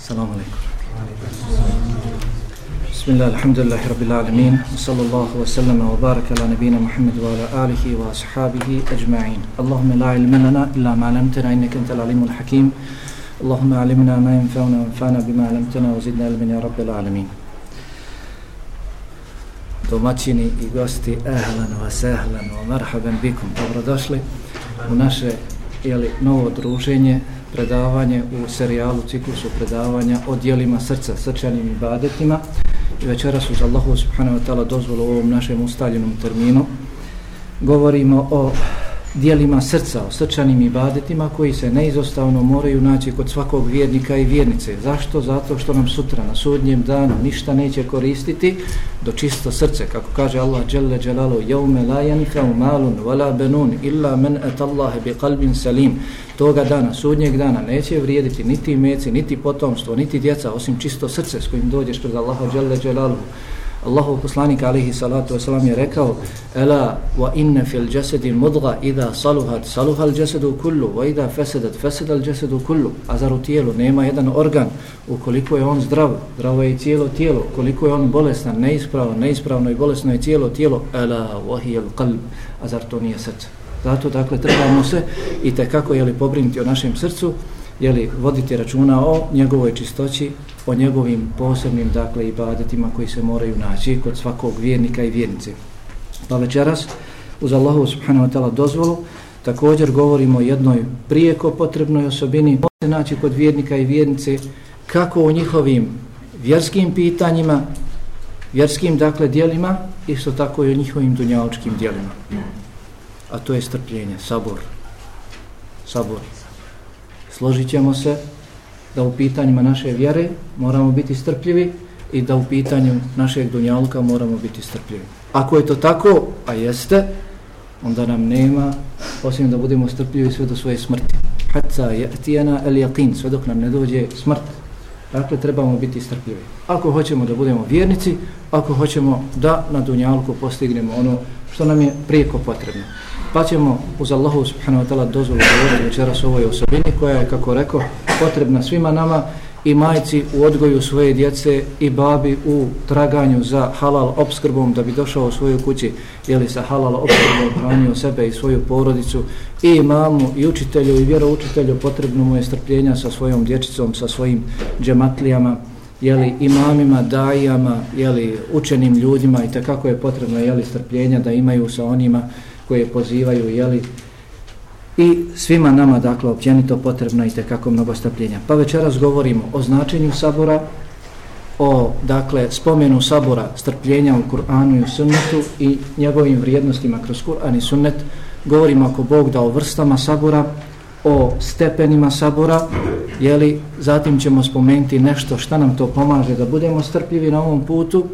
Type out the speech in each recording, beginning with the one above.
Assalamu alaikum. Bismillah, alhamdulillahi rabbil alamin, sallallahu wa sallama wa baraka ala nabina Muhammad wa ala alihi wa ashabihi ajma'in. Allahumma la ilma lana illa ma lamtana innaka antal alimul hakim. Allahumma alimna ma yanfa'una wa anfa'na bima lamtana wa zidna ilman ya rabbil alamin. Domaćini i gosti, ehlan wa sehlan wa marhaban bikum. Dobrodošli u naše jeli, novo druženje predavanje u serijalu ciklusu predavanja o dijelima srca, srčanim ibadetima. I večeras uz Allahu subhanahu wa ta'ala dozvolu u ovom našem ustaljenom terminu govorimo o dijelima srca, o srčanim ibadetima koji se neizostavno moraju naći kod svakog vjernika i vjernice. Zašto? Zato što nam sutra na sudnjem danu ništa neće koristiti do čisto srce. Kako kaže Allah Jalla Jalalu, Jaume la yanfa'u malun wala banun illa man atallaha bi qalbin salim. Toga dana, sudnjeg dana neće vrijediti niti meci, niti potomstvo, niti djeca, osim čisto srce s kojim dođeš pred Allaha Jalla Jalalu. Allahov poslanik alihi salatu wasalam je rekao Ela wa inna fil jasadi mudga idha saluhat saluhal al jasadu kullu wa idha fasadat fasada al jasadu kullu. A zar u tijelu nema jedan organ ukoliko je on zdrav zdravo je i cijelo tijelo ukoliko je on bolestan neispravno neispravno i bolesno je cijelo tijelo Ela wa qalb a zar to nije srce? Zato dakle trebamo se i tekako je li pobrinuti o našem srcu jeli, voditi računa o njegovoj čistoći, o njegovim posebnim dakle, ibadetima koji se moraju naći kod svakog vjernika i vjernice. Pa večeras, uz Allahu subhanahu wa ta'ala dozvolu, također govorimo o jednoj prijeko potrebnoj osobini, se naći kod vjernika i vjernice, kako u njihovim vjerskim pitanjima, vjerskim dakle dijelima, isto tako i o njihovim dunjaočkim dijelima. A to je strpljenje, sabor. Sabor složit ćemo se da u pitanjima naše vjere moramo biti strpljivi i da u pitanju našeg dunjalka moramo biti strpljivi. Ako je to tako, a jeste, onda nam nema, osim da budemo strpljivi sve do svoje smrti. Haca je tijena el jakin, sve dok nam ne dođe smrt. Dakle, trebamo biti strpljivi. Ako hoćemo da budemo vjernici, ako hoćemo da na dunjalku postignemo ono što nam je prijeko potrebno. Pa ćemo uz Allahu subhanahu wa ta'ala dozvolu govoriti večeras o ovoj osobini koja je, kako rekao, potrebna svima nama i majci u odgoju svoje djece i babi u traganju za halal obskrbom da bi došao u svoju kući ili sa halal obskrbom hranio sebe i svoju porodicu i imamu i učitelju i vjeroučitelju potrebno mu je strpljenja sa svojom dječicom, sa svojim džematlijama jeli, imamima, dajama, jeli, učenim ljudima i tako je potrebno jeli, strpljenja da imaju sa onima koje pozivaju, jeli, i svima nama, dakle, općenito potrebno i tekako mnogo strpljenja. Pa večeras govorimo o značenju sabora, o, dakle, spomenu sabora, strpljenja u Kur'anu i u sunnetu i njegovim vrijednostima kroz Kur'an i sunnet. Govorimo ako Bog da o vrstama sabora, o stepenima sabora, jeli, zatim ćemo spomenuti nešto šta nam to pomaže da budemo strpljivi na ovom putu,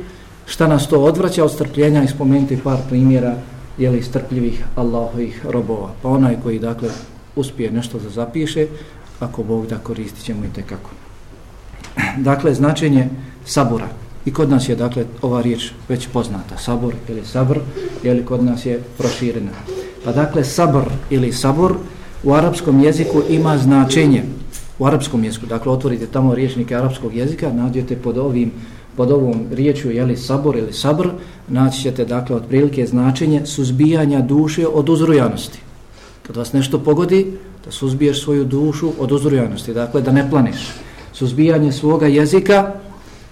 šta nas to odvraća od strpljenja i spomenuti par primjera jeli strpljivih Allahovih robova. Pa onaj koji dakle uspije nešto da zapiše, ako Bog da koristit ćemo i tekako. Dakle, značenje sabora. I kod nas je dakle ova riječ već poznata. Sabor ili sabr, jeli kod nas je proširena. Pa dakle, sabr ili sabor u arapskom jeziku ima značenje. U arapskom jeziku, dakle, otvorite tamo riječnike arapskog jezika, nađete pod ovim pod ovom riječju jeli sabor ili sabr naći ćete dakle otprilike značenje suzbijanja duše od uzrujanosti. Kad vas nešto pogodi da suzbiješ svoju dušu od uzrujanosti dakle da ne planiš. Suzbijanje svoga jezika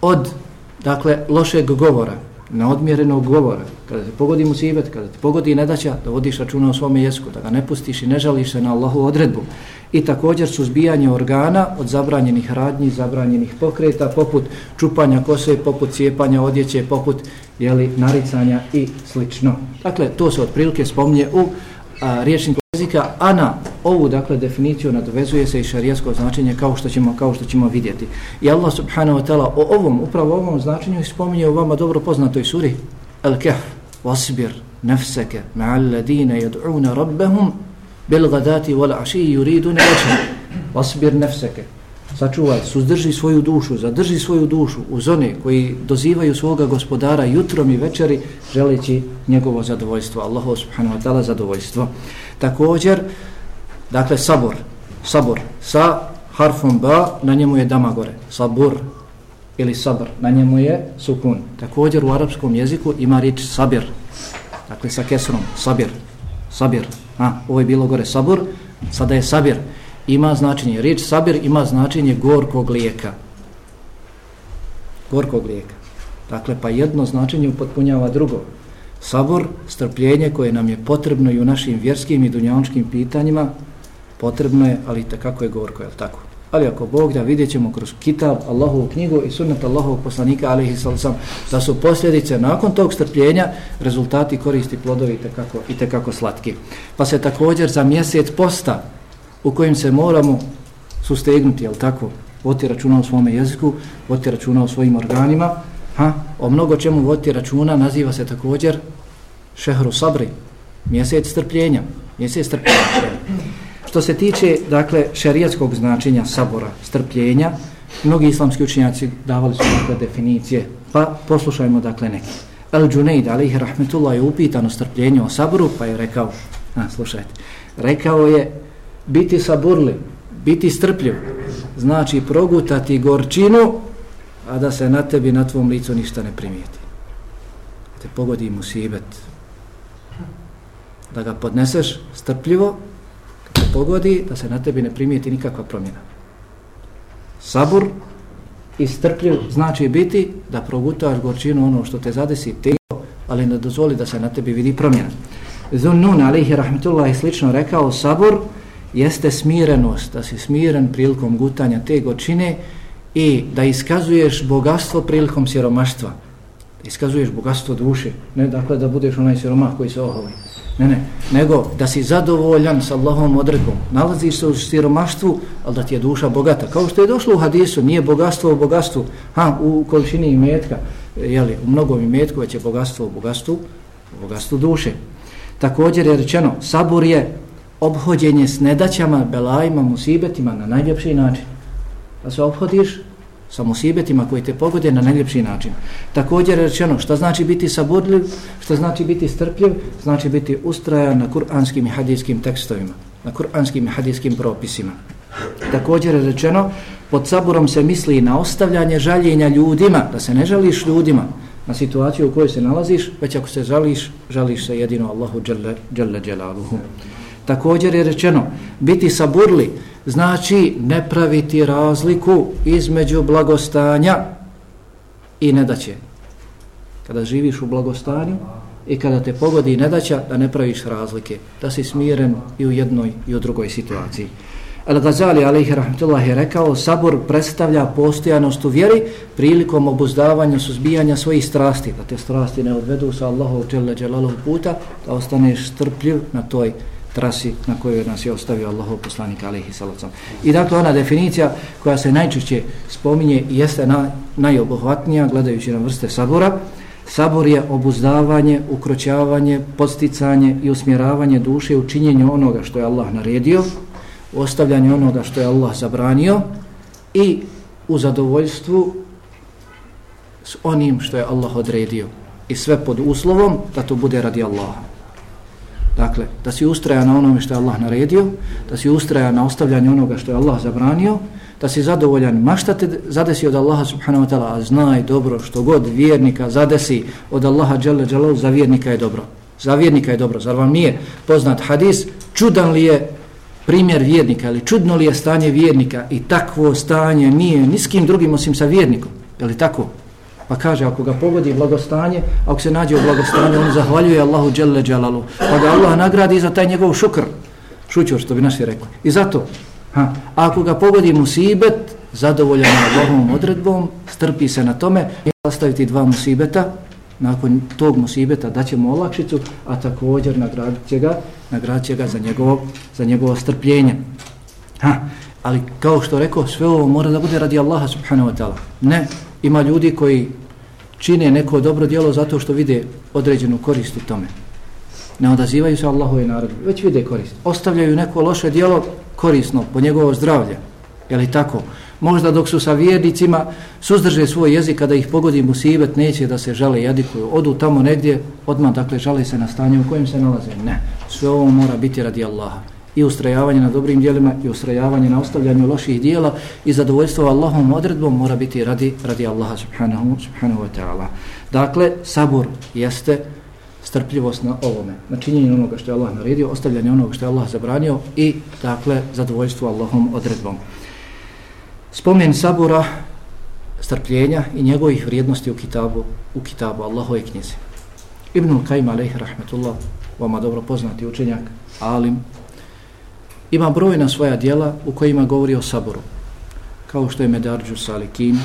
od dakle lošeg govora neodmjerenog govora. Kada te pogodi musibet, kada te pogodi nedaća da vodiš računa o svome jeziku da ga ne pustiš i ne žališ se na Allahu odredbu i također suzbijanje organa od zabranjenih radnji, zabranjenih pokreta, poput čupanja kose, poput cijepanja odjeće, poput jeli, naricanja i slično. Dakle, to se otprilike spomnje u a, riječniku jezika, a na ovu dakle, definiciju nadovezuje se i šarijasko značenje kao što ćemo kao što ćemo vidjeti. I Allah subhanahu wa ta'ala o ovom, upravo ovom značenju spominje u vama dobro poznatoj suri Al-Kahf, wasbir nafsaka ma'al ladina yad'una rabbahum bil gadati wal ashi yuridun wajha wasbir nafsaka sačuvaj suzdrži svoju dušu zadrži svoju dušu u zone koji dozivaju svoga gospodara jutrom i večeri želeći njegovo zadovoljstvo. Allahu subhanahu wa taala zadovoljstvo. Također dakle sabor. Sabor. Sa harfom ba, na njemu je dama gore, sabur ili sabr, na njemu je sukun. Također u arapskom jeziku ima riječ sabir, dakle sa kesrom, sabir, sabir, a, ovo je bilo gore sabur, sada je sabir, ima značenje, riječ sabir ima značenje gorkog lijeka, gorkog lijeka. Dakle, pa jedno značenje upotpunjava drugo. Sabor, strpljenje koje nam je potrebno i u našim vjerskim i dunjavničkim pitanjima, potrebno je, ali kako je gorko, je tako? Ali ako Bog da vidjet ćemo kroz kitab, Allahovu knjigu i sunnet Allahovog poslanika, alaihi sallam, da su posljedice nakon tog strpljenja, rezultati koristi plodovi i tekako, i tekako slatki. Pa se također za mjesec posta u kojim se moramo sustegnuti, jel tako? Voti računa u svome jeziku, voti računa u svojim organima, ha? o mnogo čemu voti računa naziva se također šehru sabri, mjesec strpljenja, mjesec strpljenja. Što se tiče, dakle, šerijatskog značenja sabora, strpljenja, mnogi islamski učenjaci davali su dakle definicije, pa poslušajmo dakle neki. El Džunejd, alihi rahmetullah, je upitan o strpljenju o saboru, pa je rekao, a, slušajte, rekao je, biti saburli, biti strpljiv, znači progutati gorčinu, a da se na tebi, na tvom licu ništa ne primijeti. Te pogodi musibet, da ga podneseš strpljivo, pogodi da se na tebi ne primijeti nikakva promjena. Sabur i strpljiv znači biti da progutaš gorčinu ono što te zadesi teško, ali ne dozvoli da se na tebi vidi promjena. Zunnun alihi rahmetullah slično rekao sabur jeste smirenost, da si smiren prilikom gutanja te gorčine i da iskazuješ bogatstvo prilikom siromaštva. Iskazuješ bogatstvo duše, ne dakle da budeš onaj siromah koji se oholi. Ne, ne, nego da si zadovoljan sa Allahom odredbom. Nalaziš se u siromaštvu, ali da ti je duša bogata. Kao što je došlo u hadisu, nije bogatstvo u bogatstvu, ha, u količini imetka, jeli, u mnogom imetku, već je bogatstvo u bogatstvu, u bogatstvu duše. Također je rečeno, sabur je obhođenje s nedaćama, belajima, musibetima na najljepši način. Da se obhodiš sa musibetima koji te pogode na najljepši način. Također rečeno šta znači biti saburljiv, šta znači biti strpljiv, znači biti ustrajan na kuranskim i hadijskim tekstovima, na kuranskim i hadijskim propisima. Također je rečeno, pod saburom se misli na ostavljanje žaljenja ljudima, da se ne žališ ljudima na situaciju u kojoj se nalaziš, već ako se žališ, žališ se jedino Allahu dželle Đalaluhu. Također je rečeno, biti saburli, znači ne praviti razliku između blagostanja i nedaće. Kada živiš u blagostanju i kada te pogodi nedaća, da ne praviš razlike, da si smiren i u jednoj i u drugoj situaciji. Al-Ghazali, alaihi rahmatullahi, je rekao, sabor predstavlja postojanost u vjeri prilikom obuzdavanja, suzbijanja svojih strasti, da te strasti ne odvedu sa Allahov dželle dželalov puta, da ostaneš strpljiv na toj trasi na kojoj nas je ostavio Allahov poslanik alejhi salacom. I dakle ona definicija koja se najčešće spominje i jeste na, najobuhvatnija gledajući na vrste sabora, sabor je obuzdavanje, ukroćavanje, posticanje i usmjeravanje duše u činjenju onoga što je Allah naredio, ostavljanje onoga što je Allah zabranio i u zadovoljstvu s onim što je Allah odredio i sve pod uslovom da to bude radi Allaha. Dakle, da si ustraja na onome što je Allah naredio, da si ustraja na ostavljanju onoga što je Allah zabranio, da si zadovoljan ma šta te zadesi od Allaha subhanahu wa ta'ala, a znaj dobro što god vjernika zadesi od Allaha dželle dželalu, za vjernika je dobro. Za vjernika je dobro. Zar vam nije poznat hadis, čudan li je primjer vjernika ili čudno li je stanje vjernika i takvo stanje nije ni s kim drugim osim sa vjernikom. Je li tako? Pa kaže, ako ga pogodi blagostanje, ako se nađe u blagostanju, on zahvaljuje Allahu Đelle dželalu. Pa ga Allah nagradi za taj njegov šukr. Šućor, što bi naši rekli. I zato, ha, ako ga pogodi musibet, zadovoljan Allahovom odredbom, strpi se na tome, i ostaviti dva musibeta, nakon tog musibeta daćemo olakšicu, a također nagradit će ga, nagradit će ga za njegovo, za njegovo strpljenje. Ha, ali kao što rekao, sve ovo mora da bude radi Allaha subhanahu wa ta'ala. Ne, ima ljudi koji čine neko dobro djelo zato što vide određenu korist u tome. Ne odazivaju se Allahu i narodu, već vide korist. Ostavljaju neko loše djelo korisno po njegovo zdravlje. Je li tako? Možda dok su sa vjernicima suzdrže svoj jezik kada ih pogodi musibet, neće da se žale jadikuju. Odu tamo negdje, odmah dakle žale se na stanje u kojem se nalaze. Ne, sve ovo mora biti radi Allaha i ustrajavanje na dobrim dijelima i ustrajavanje na ostavljanju loših dijela i zadovoljstvo Allahom odredbom mora biti radi, radi Allaha subhanahu, subhanahu wa ta'ala. Dakle, sabur jeste strpljivost na ovome, na činjenju onoga što je Allah naredio, ostavljanje onoga što je Allah zabranio i, dakle, zadovoljstvo Allahom odredbom. Spomen sabura, strpljenja i njegovih vrijednosti u kitabu, u kitabu Allahove knjizi. Ibnul Kajma, alaihi rahmetullah, vama dobro poznati učenjak, alim, ima brojna svoja dijela u kojima govori o saboru, kao što je Medarđu Salikin,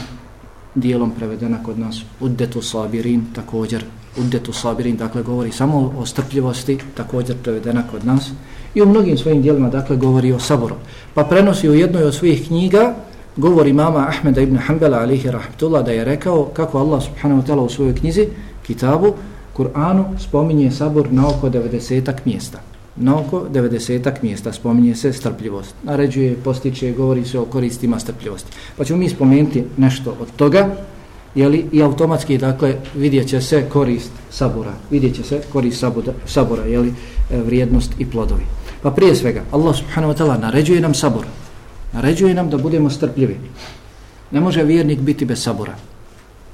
dijelom prevedena kod nas, Uddetu Sabirin, također, Uddetu Sabirin, dakle, govori samo o strpljivosti, također prevedena kod nas, i u mnogim svojim dijelima, dakle, govori o saboru. Pa prenosi u jednoj od svojih knjiga, govori mama Ahmeda ibn Hanbala, alihi rahmetullah, da je rekao kako Allah subhanahu wa ta'ala u svojoj knjizi, kitabu, Kur'anu, spominje sabor na oko 90 mjesta na oko 90 mjesta spominje se strpljivost. Naređuje, postiče, govori se o koristima strpljivosti. Pa ćemo mi spomenuti nešto od toga jeli, i automatski dakle vidjet će se korist sabora. Vidjet će se korist sabora, sabora jeli, e, vrijednost i plodovi. Pa prije svega, Allah subhanahu wa ta'ala naređuje nam sabor. Naređuje nam da budemo strpljivi. Ne može vjernik biti bez sabora.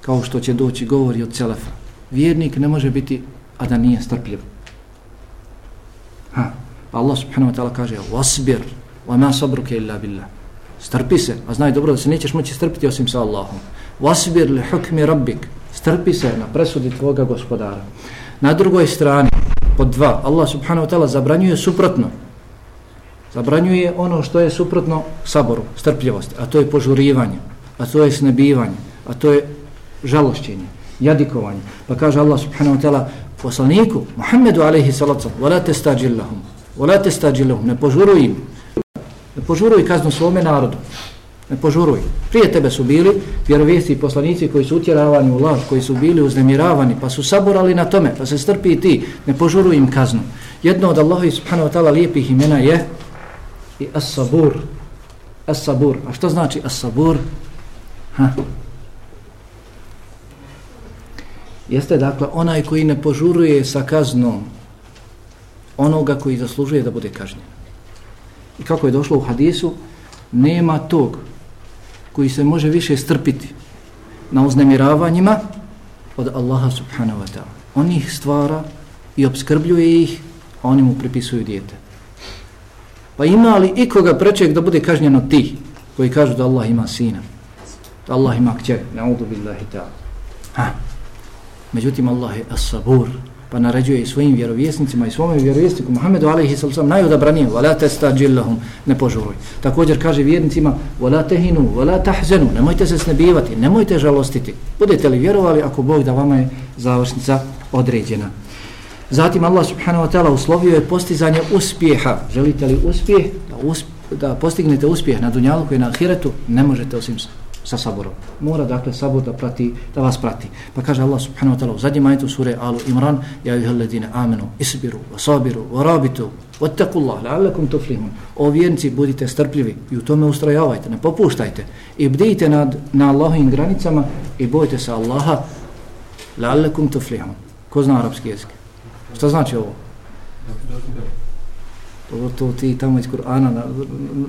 Kao što će doći govori od celefa. Vjernik ne može biti, a da nije strpljiv. Ha. Pa Allah subhanahu wa ta'ala kaže wasbir wa ma illa billah. Strpi se, a znaj dobro da se nećeš moći strpiti osim sa Allahom. Wasbir li hukmi rabbik. Strpi se na presudi tvoga gospodara. Na drugoj strani, pod dva, Allah subhanahu wa ta'ala zabranjuje suprotno. Zabranjuje ono što je suprotno saboru, strpljivosti, a to je požurivanje, a to je snebivanje, a to je žalošćenje, jadikovanje. Pa kaže Allah subhanahu wa ta'ala poslaniku Muhammedu alejhi salatu wala tastajillahum wala tastajillahum ne požuruj im ne požuruj kaznu svome narodu ne požuruj. Prije tebe su bili vjerovjesni i poslanici koji su utjeravani u laž koji su bili uznemiravani pa su saborali na tome pa se strpi i ti ne požuruj im kaznu. Jedno od Allaha subhanahu wa ta'ala lijepih imena je i as-sabur. As-sabur. A što znači as-sabur? Ha jeste dakle onaj koji ne požuruje sa kaznom onoga koji zaslužuje da bude kažnjen. I kako je došlo u hadisu, nema tog koji se može više strpiti na uznemiravanjima od Allaha subhanahu wa ta'ala. On ih stvara i obskrbljuje ih, a oni mu pripisuju dijete. Pa ima li ikoga prečeg da bude kažnjen od tih koji kažu da Allah ima sina, da Allah ima kćer, na'udu billahi ta'ala. Ha. Međutim, Allah je as-sabur, pa naređuje i svojim vjerovjesnicima i svome vjerovjesniku Muhammedu alaihi sallam najodabranije, وَلَا تَسْتَاجِلَّهُمْ Ne požuruj. Također kaže vjernicima, وَلَا تَهِنُوا وَلَا تَحْزَنُوا Nemojte se snebivati, nemojte žalostiti. Budete li vjerovali ako Bog da vama je završnica određena. Zatim Allah subhanahu wa ta'ala uslovio je postizanje uspjeha. Želite li uspjeh? Da, usp da postignete uspjeh na dunjalu koji je na ahiretu, ne možete osim sa saborom. Mora dakle sabor da prati, da vas prati. Pa kaže Allah subhanahu wa ta'ala u zadnjem ajetu sure Alu Imran, ja ih ledine amenu, isbiru, sabiru, rabitu, wattaqullaha la'allakum tuflihun. O vjernici, budite strpljivi i u tome ustrajavajte, ne popuštajte. I bdijte nad, na Allahovim granicama i bojte se Allaha, la'allakum tuflihun. Ko zna arapski jezik? Šta znači ovo? To, to ti tamo iz Kur'ana,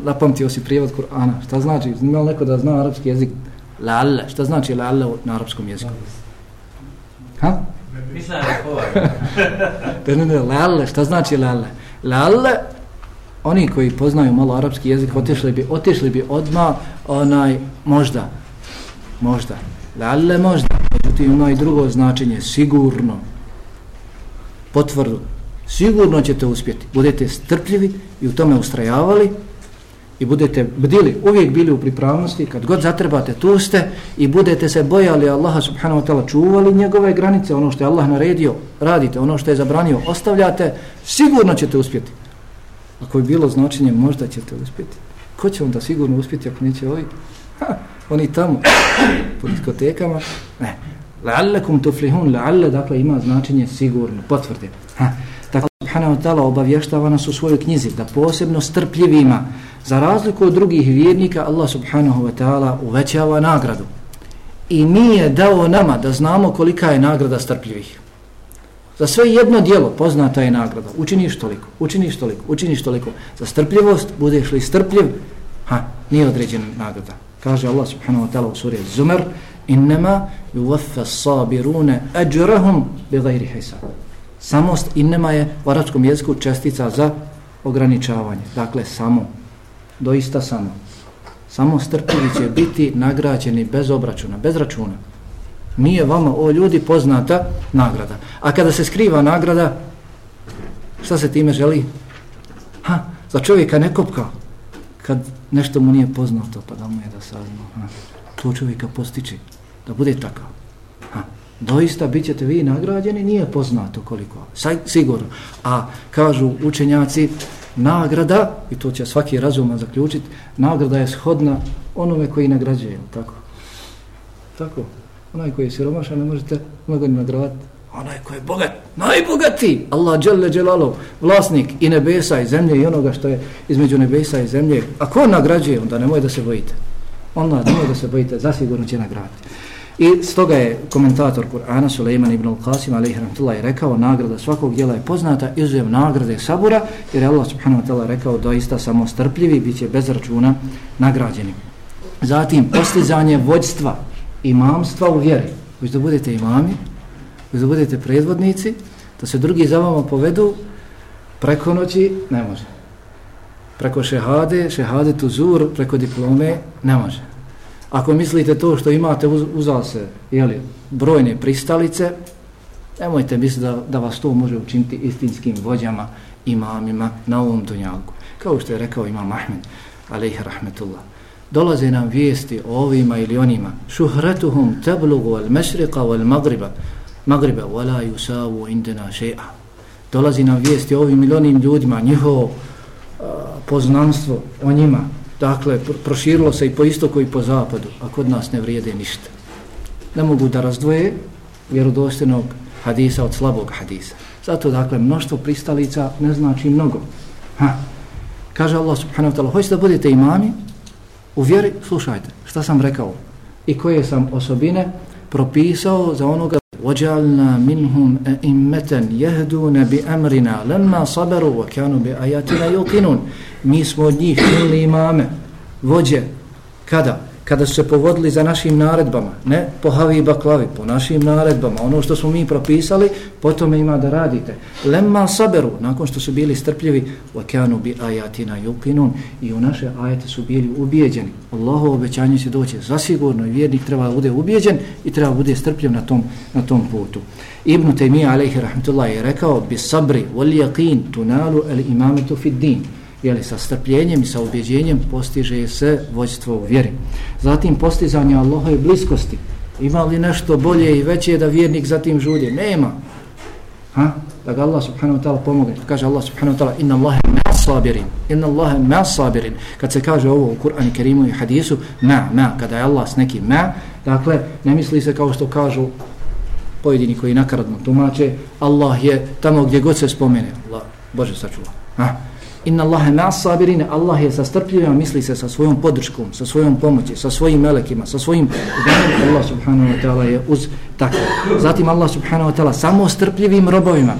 napamtio si prijevod Kur'ana. Šta znači? Ima neko da zna arapski jezik? La'alla. Šta znači la'alla na arapskom jeziku? Ha? Mislim da je ne, ne, la'alla. Šta znači la'alla? La'alla, oni koji poznaju malo arapski jezik, otišli bi, otišli bi odma onaj, možda. Možda. La'alla možda. Međutim, ima i drugo značenje, sigurno. Potvrdu sigurno ćete uspjeti. Budete strpljivi i u tome ustrajavali i budete bdili, uvijek bili u pripravnosti, kad god zatrebate, tu ste i budete se bojali Allaha subhanahu wa ta'ala, čuvali njegove granice, ono što je Allah naredio, radite, ono što je zabranio, ostavljate, sigurno ćete uspjeti. Ako je bilo značenje, možda ćete uspjeti. Ko će onda sigurno uspjeti ako neće ovi? Ha, oni tamo, po diskotekama. Ne. La'allakum tuflihun, la'alla, dakle, ima značenje sigurno, potvrde. Ha subhanahu wa ta'ala obavještava nas u svojoj knjizi da posebno strpljivima za razliku od drugih vjernika Allah subhanahu wa ta'ala uvećava nagradu i nije dao nama da znamo kolika je nagrada strpljivih Za sve jedno dijelo poznata je nagrada. Učiniš toliko, učiniš toliko, učiniš toliko. Za strpljivost, budeš li strpljiv, ha, nije određena nagrada. Kaže Allah subhanahu wa ta'ala u suri Zumar, innama yuvaffa sabirune ajrahum bi gajri hisab. Samost innema je u aračkom jeziku čestica za ograničavanje. Dakle, samo. Doista samo. Samo strpljivi će biti nagrađeni bez obračuna, bez računa. Nije vama, o ljudi, poznata nagrada. A kada se skriva nagrada, šta se time želi? Ha, za čovjeka ne kopka. Kad nešto mu nije poznato, pa da mu je da sazna. Ha, to čovjeka postiče, da bude takav. Doista bit ćete vi nagrađeni, nije poznato koliko. Saj, sigurno. A kažu učenjaci, nagrada, i to će svaki razuman zaključiti, nagrada je shodna onome koji nagrađuje, tako? Tako. Onaj koji je siromašan ne možete mnogo ni nagradati. Onaj koji je bogat, najbogati, Allah dželle dželalov, vlasnik i nebesa i zemlje i onoga što je između nebesa i zemlje. A ko nagrađuje, onda nemoj da se bojite. Onda nemoj da se bojite, zasigurno će nagraditi. I stoga je komentator Kur'ana Suleiman ibn al-Qasim alaihi rahmatullah rekao nagrada svakog djela je poznata izuzev nagrade sabura jer je Allah subhanahu wa ta'ala rekao doista samo strpljivi bit će bez računa nagrađeni. Zatim postizanje vođstva imamstva u vjeri. Vi da budete imami, vi da budete predvodnici, da se drugi za vama povedu preko noći, ne može. Preko šehade, šehade tu zur, preko diplome, ne može. Ako mislite to što imate uz, uzal se jeli, brojne pristalice, nemojte misliti da, da vas to može učiniti istinskim vođama, imamima na ovom dunjalku. Kao što je rekao imam Ahmed, alaihi rahmetullah. Dolaze nam vijesti o ovima ili onima. Šuhretuhum tablugu al mešriqa wal magriba. Magriba wala yusavu indena še'a dolazi nam vijesti o ovim ili onim ljudima njihovo uh, poznanstvo o njima dakle proširilo se i po istoku i po zapadu a kod nas ne vrijede ništa. Ne mogu da razdvoje vjerodostinog hadisa od slabog hadisa. Zato dakle mnoštvo pristalica ne znači mnogo. Ha. kaže Allah subhanahu wa ta'ala hoćete da budete imami? U vjeri, slušajte, šta sam rekao i koje sam osobine propisao za onoga وَجَعَلْنَا مِنْهُمْ أَئِمَّةً يَهْدُونَ بِأَمْرِنَا لَمَّا صَبَرُوا وَكَانُوا بِأَيَاتِنَا يُقِنُونَ Mi smo od njih činili imame, vođe, kada? Kada su se povodili za našim naredbama, ne po havi i baklavi, po našim naredbama, ono što smo mi propisali, potom ima da radite. Lemma saberu, nakon što su bili strpljivi, vakanu bi ajatina yukinun, i u naše ajete su bili ubijeđeni. Allahovo obećanje će doći zasigurno i vjernik treba da bude ubijeđen i treba da bude strpljiv na tom, na tom putu. Ibn Taymiyyah alaihi rahmetullah je rekao, bi sabri wal yaqin tunalu al imametu fid din jeli, sa strpljenjem i sa ubjeđenjem postiže se vođstvo u vjeri. Zatim postizanje Allahove bliskosti. Ima li nešto bolje i veće da vjernik zatim žudje? Nema. Ha? Da ga Allah subhanahu wa ta'ala pomogne. Kaže Allah subhanahu wa ta'ala inna Allahe ma sabirin. Inna Allahe ma sabirin. Kad se kaže ovo u Kur'anu Kerimu i hadisu, ma, ma, kada je Allah s nekim ma, dakle, ne misli se kao što kažu pojedini koji nakaradno tumače, Allah je tamo gdje god se spomene. Allah, Bože sačuva. Ha? Inna Allahe ma sabirin, Allah je sa strpljivima, misli se sa svojom podrškom, sa svojom pomoći, sa svojim melekima, sa svojim Allah subhanahu wa ta'ala je uz takve. Zatim Allah subhanahu wa ta'ala samo strpljivim robovima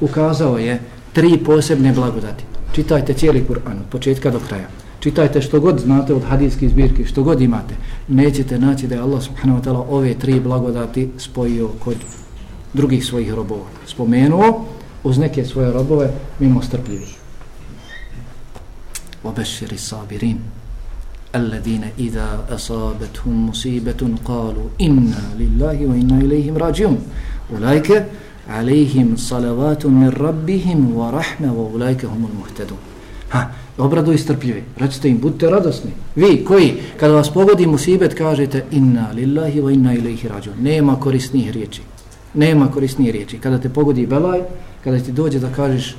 ukazao je tri posebne blagodati. Čitajte cijeli Kur'an od početka do kraja. Čitajte što god znate od hadijskih zbirki, što god imate. Nećete naći da je Allah subhanahu wa ta'ala ove tri blagodati spojio kod drugih svojih robova. Spomenuo uz neke svoje robove mimo strpljivih. وبشر الصابرين الذين إذا أصابتهم مصيبة قالوا إنا لله وإنا إليهم راجعون أولئك عليهم صلوات من ربهم ورحمة وأولئك هم المهتدون Ha, obrado i strpljivi. Recite im, budite radosni. Vi, koji, kada vas pogodi musibet, kažete inna lillahi wa inna ilaihi rađun. Nema korisnih riječi. Nema korisnih riječi. Kada te pogodi belaj, kada ti dođe da kažeš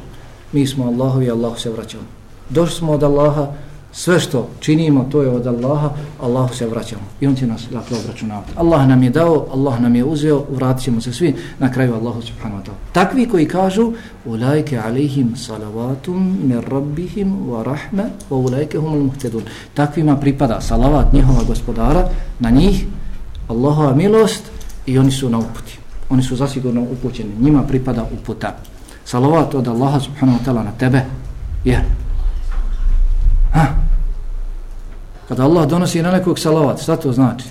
mi smo Allahovi, Allahu se vraćamo došli smo od Allaha, sve što činimo, to je od Allaha, Allahu se vraćamo i On će nas dakle obračunavati. Allah nam je dao, Allah nam je uzeo, vratit ćemo se svi na kraju Allahu subhanahu wa ta'ala. Takvi koji kažu, ulajke alihim salavatum mir rabbihim wa rahme, wa ulajke humul muhtedun. Takvima pripada salavat njihova gospodara na njih, Allahova milost i oni su na uputi oni su zasigurno upućeni, njima pripada uputa. Salavat od Allaha subhanahu wa ta'ala na tebe je. Ha? Kada Allah donosi na nekog salavat, šta to znači?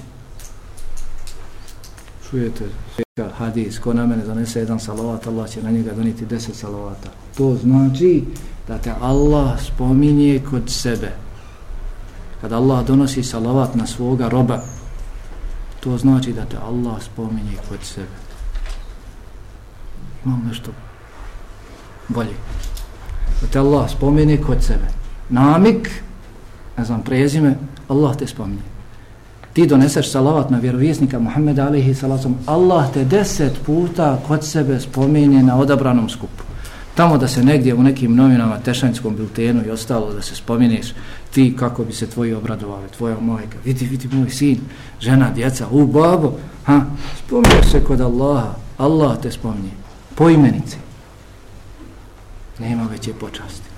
Čujete hadis, ko na mene donese jedan salavat, Allah će na njega doniti deset salavata. To znači da te Allah spominje kod sebe. Kada Allah donosi salavat na svoga roba, to znači da te Allah spominje kod sebe. Imam nešto bolje. Da te Allah spomine kod sebe. Namik, ne znam, prezime, Allah te spominje. Ti doneseš salavat na vjerovjesnika Muhammeda alihi salatom, Allah te deset puta kod sebe spominje na odabranom skupu. Tamo da se negdje u nekim novinama, tešanjskom biltenu i ostalo, da se spominješ ti kako bi se tvoji obradovali, tvoja majka, vidi, vidi moj sin, žena, djeca, u babo, ha, spominješ se kod Allaha, Allah te spominje, po imenici. Nema veće počasti.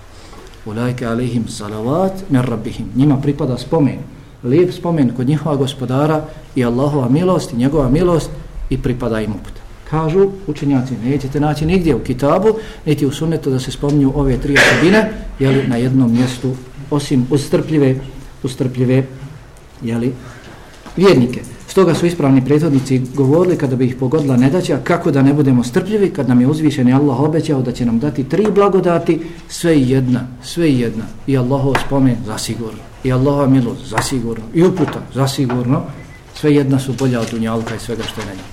Ulajke alihim salavat min rabbihim. Njima pripada spomen, lijep spomen kod njihova gospodara i Allahova milost i njegova milost i pripada im uput. Kažu učenjaci, nećete naći nigdje u kitabu, niti u sunnetu da se spomnju ove tri osobine, jeli na jednom mjestu, osim ustrpljive, ustrpljive, jeli, vjernike. Stoga su ispravni prethodnici govorili kada bi ih pogodila nedaća kako da ne budemo strpljivi kad nam je uzvišeni Allah obećao da će nam dati tri blagodati, sve jedna, sve jedna. I Allahov spomen zasigurno, i Allahova milost zasigurno, i uputa zasigurno, sve jedna su bolja od dunjalka i svega što je na njih.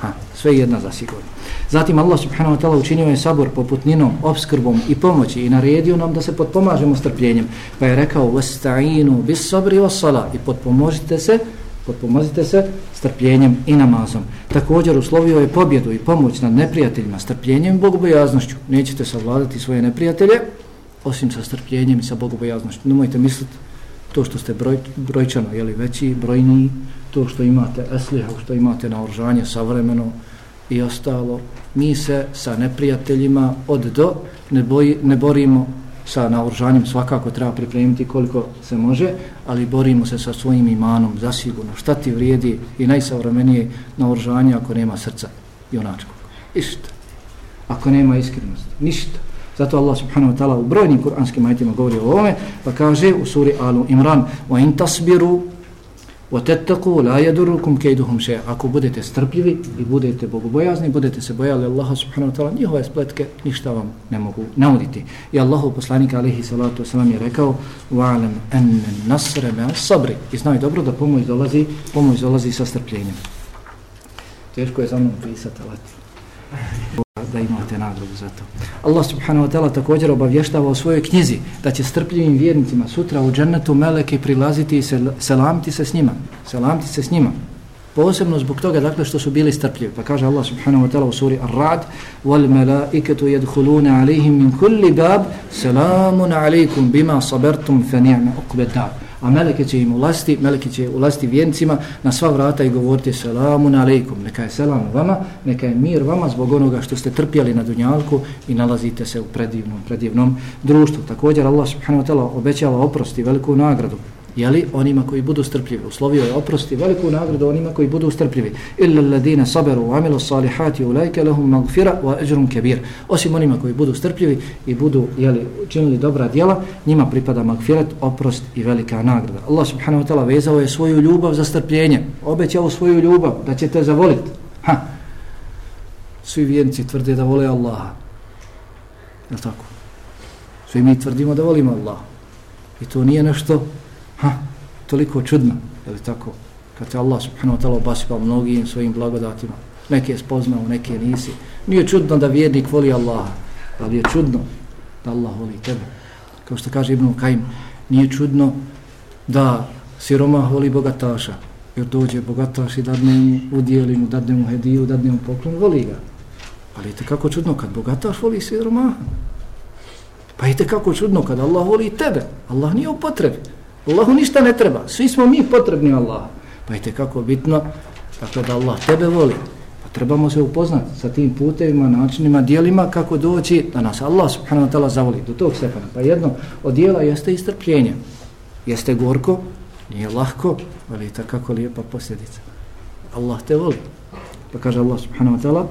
Ha, sve jedna zasigurno. Zatim Allah subhanahu wa ta'ala učinio je sabor poputninom, obskrbom i pomoći i naredio nam da se potpomažemo strpljenjem. Pa je rekao, vasta'inu bis sabri was i potpomožite se potpomozite se strpljenjem i namazom. Također uslovio je pobjedu i pomoć nad neprijateljima strpljenjem i bogobojaznošću. Nećete savladati svoje neprijatelje osim sa strpljenjem i sa bogobojaznošću. Nemojte misliti to što ste broj, brojčano, jeli veći, brojniji, to što imate esliha, što imate naoržanje savremeno i ostalo. Mi se sa neprijateljima od do ne, boji, ne borimo sa naoružanjem svakako treba pripremiti koliko se može, ali borimo se sa svojim imanom zasigurno. Šta ti vrijedi i najsavremenije naoružanje ako nema srca i onačkog? Ništa. Ako nema iskrenosti. Ništa. Zato Allah subhanahu wa ta'ala u brojnim kuranskim ajitima govori o ovome, pa kaže u suri Alu Imran وَإِن تَصْبِرُوا وَتَتَّقُوا لَا يَدُرُكُمْ كَيْدُهُمْ شَيْءَ Ako budete strpljivi i budete bogobojazni, budete se bojali Allaha subhanahu wa ta'ala, njihove spletke ništa vam ne mogu nauditi. I Allahu poslanika alihi salatu wasalam je rekao وَعَلَمْ أَنَّ النَّصْرَ مَا sabri I znaj dobro da pomoć dolazi, pomoć dolazi sa strpljenjem. Teško je za mnom pisati, ali da imate nagradu za to. Allah subhanahu wa ta'ala također obavještava u svojoj knjizi da će strpljivim vjernicima sutra u džennetu meleke prilaziti i selamiti se s njima. Selamiti se s njima. Posebno zbog toga dakle što su bili strpljivi. Pa kaže Allah subhanahu wa ta'ala u suri Ar-Rad wal malaikatu yadkhuluna alayhim min kulli bab salamun alaykum bima sabartum fa ni'ma uqbad dar a meleke će im ulasti, meleke će ulasti vjencima na sva vrata i govoriti selamun alejkum, neka je selam vama, neka je mir vama zbog onoga što ste trpjeli na dunjalku i nalazite se u predivnom, predivnom društvu. Također Allah subhanahu wa ta'ala obećava oprosti veliku nagradu jeli, onima koji budu strpljivi. Uslovio je oprosti veliku nagradu onima koji budu strpljivi. Illa alladine saberu u amilu salihati u lajke lahum magfira wa ajrun kebir. Osim onima koji budu strpljivi i budu jeli, činili dobra djela, njima pripada magfirat, oprost i velika nagrada. Allah subhanahu wa ta'ala vezao je svoju ljubav za strpljenje. Obećao svoju ljubav da će te zavoliti. Ha. Svi vjernici tvrde da vole Allaha. Je tako? Svi mi tvrdimo da volimo Allaha. I to nije nešto Ha, toliko čudno, je li tako? Kad te Allah subhanahu wa ta'ala obasipa mnogim svojim blagodatima, neke je spoznao, neke nisi. Nije čudno da vjernik voli Allaha, ali je čudno da Allah voli tebe. Kao što kaže Ibn Kajim, nije čudno da siromah voli bogataša, jer dođe bogataš i dadne mu udijeli mu, dadne mu hediju, dadne mu poklon, voli ga. Ali je kako čudno kad bogataš voli siromaha. Pa je kako čudno kad Allah voli tebe. Allah nije u potrebi. Allahu ništa ne treba. Svi smo mi potrebni Allah. Pa je kako bitno tako da Allah tebe voli. Pa trebamo se upoznati sa tim putevima, načinima, dijelima kako doći da nas Allah subhanahu wa ta'ala zavoli do tog stepena. Pa jedno od dijela jeste istrpljenje. Jeste gorko, nije lahko, ali je kako lijepa posljedica. Allah te voli. Pa kaže Allah subhanahu wa ta'ala,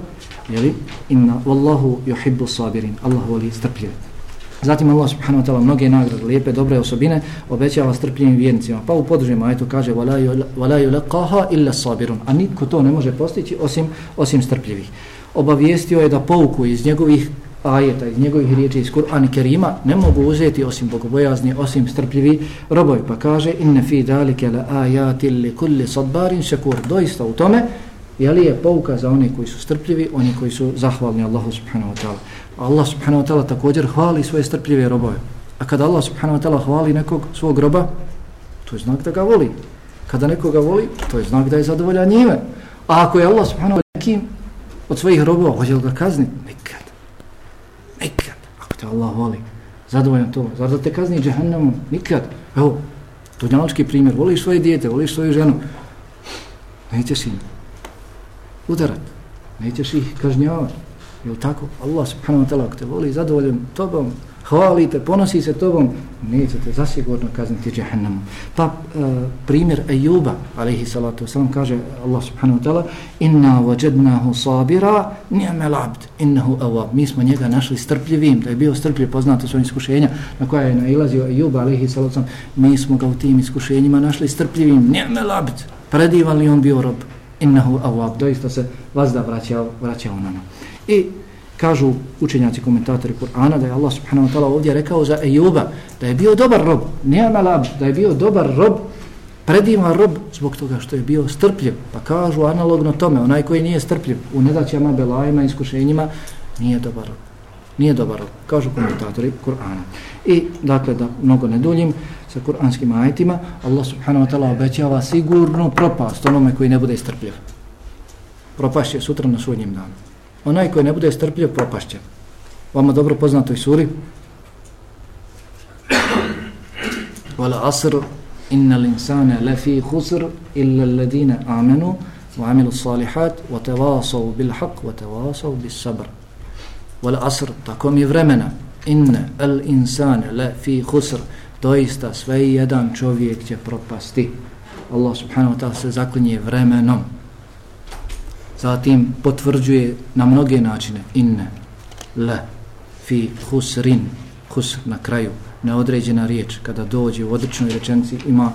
jeli, inna wallahu yuhibbu sabirin. Allah voli strpljive. Zatim Allah subhanahu wa ta'ala mnoge nagrade, lijepe, dobre osobine obećava strpljivim vjernicima. Pa u podružima ajetu kaže وَلَا yulqaha illa sabirun. A niko to ne može postići osim osim strpljivih. Obavijestio je da pouku iz njegovih ajeta, iz njegovih riječi iz Kur'ana Kerima ne mogu uzeti osim bogobojazni, osim strpljivi robovi. Pa kaže inna fi dalike la ayatin li kulli sabarin shakur. Doista u tome je li je pouka za one koji su strpljivi, oni koji su zahvalni Allahu subhanahu wa ta'ala. Allah subhanahu wa ta'ala također hvali svoje strpljive robove. A kada Allah subhanahu wa ta'ala hvali nekog svog roba, to je znak da ga voli. Kada nekoga voli, to je znak da je zadovoljan njime. A ako je Allah subhanahu wa ta'ala nekim od svojih robova, hoće li ga kazniti? Nikad. Nikad. Ako te Allah voli, zadovoljan to. Zar da te kazni džahannamom? Nikad. Evo, to je primjer. Voliš svoje dijete, voliš svoju ženu. Nećeš im udarat. Nećeš ih kažnjavati. Jel tako? Allah subhanahu wa ta'ala ako te voli zadovoljen tobom, hvalite, ponosi se tobom, nećete zasigurno kazniti džahannamom. Pa e, primjer Ejuba, alaihi salatu wasalam, kaže Allah subhanahu wa ta'ala inna wajadnahu sabira ni'mal abd, innahu awab. Mi smo njega našli strpljivim, da je bio strpljiv, poznato svojim iskušenja na koja je nailazio Ejuba, alaihi salatu wasalam, mi smo ga u tim iskušenjima našli strpljivim, ni'mal abd, predivan li on bio rob, innahu awab, doista se vazda vraćao, vraćao nama. I kažu učenjaci komentatori Kur'ana da je Allah subhanahu wa ta'ala ovdje rekao za Ejuba da je bio dobar rob, nema lab, da je bio dobar rob, predivan rob zbog toga što je bio strpljiv. Pa kažu analogno tome, onaj koji nije strpljiv u nedaćama, belajima, iskušenjima, nije dobar rob. Nije dobar rob, kažu komentatori Kur'ana. I dakle, da mnogo ne duljim, sa kur'anskim ajetima, Allah subhanahu wa ta'ala obećava sigurnu propast onome koji ne bude strpljiv. Propast je sutra na sudnjem danu. Onaj koji ne bude strpljiv, propašće. Vama dobro poznatoj suri. Wala asr, innal insana lafi khusr illa alladine amanu wa amilu salihat, wa tawasaw bil haq, wa tawasaw bis sabr. Vala asr, takom je vremena, inna al insana lafi khusr doista sve jedan čovjek će propasti. Allah subhanahu wa ta'ala se zaklinje vremenom. Zatim potvrđuje na mnoge načine. Inne, le, fi, husrin, hus na kraju, neodređena riječ, kada dođe u odličnoj rečenci, ima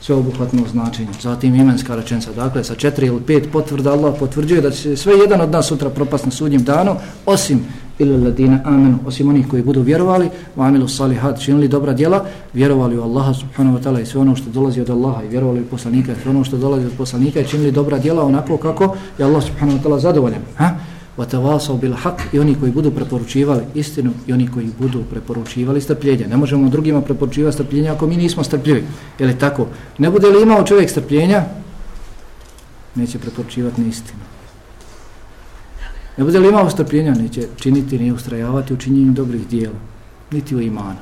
sveobuhvatno značenje. Zatim imenska rečenca, dakle, sa četiri ili pet potvrda Allah potvrđuje da će sve jedan od nas sutra propast na sudnjem danu, osim ili ladina amenu, osim onih koji budu vjerovali, u amilu salihat, činili dobra djela, vjerovali u Allaha subhanahu wa ta'ala i sve ono što dolazi od Allaha i vjerovali u poslanika i sve ono što dolazi od poslanika i činili dobra djela onako kako je Allah subhanahu wa ta'ala zadovoljan. Ha? vatavasao bil haq i oni koji budu preporučivali istinu i oni koji budu preporučivali strpljenje. Ne možemo drugima preporučivati strpljenje ako mi nismo strpljivi. Je li tako? Ne bude li imao čovjek strpljenja, neće preporučivati ni istinu. Ne bude li imao strpljenja, neće činiti ni ustrajavati u činjenju dobrih dijela, niti u imanu.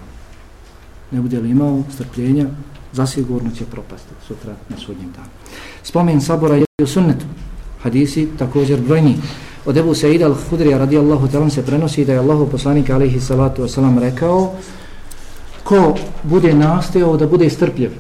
Ne bude li imao strpljenja, zasigurno će propasti sutra na sudnjem danu. Spomen sabora je u sunnetu. Hadisi također brojni. Od Ebu Sa'ida al-Hudrija radijallahu talan se prenosi da je Allahu poslanik alaihi salatu wasalam rekao ko bude nasteo da bude strpljiv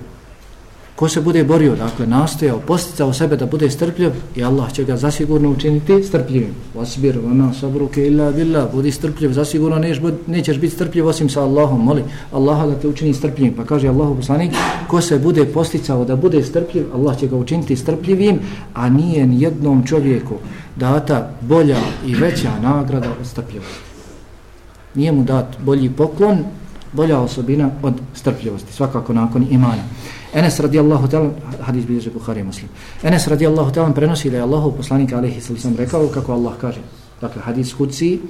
ko se bude borio, dakle nastojao, posticao sebe da bude strpljiv i Allah će ga zasigurno učiniti strpljivim. Vasbir, vana, sabruke, illa, billah, budi strpljiv, zasigurno neš, nećeš biti strpljiv osim sa Allahom, moli Allaha da te učini strpljivim. Pa kaže Allahu poslanik, ko se bude posticao da bude strpljiv, Allah će ga učiniti strpljivim, a nije jednom čovjeku data bolja i veća nagrada od strpljivosti. Nije mu dat bolji poklon, bolja osobina od strpljivosti, svakako nakon imana. Enes radijallahu ta'ala, hadis bilježe Bukhari i Muslim. Enes radijallahu ta'ala prenosi da je Allahu poslanik alaihi sallam rekao kako Allah kaže. Dakle, hadis kuci,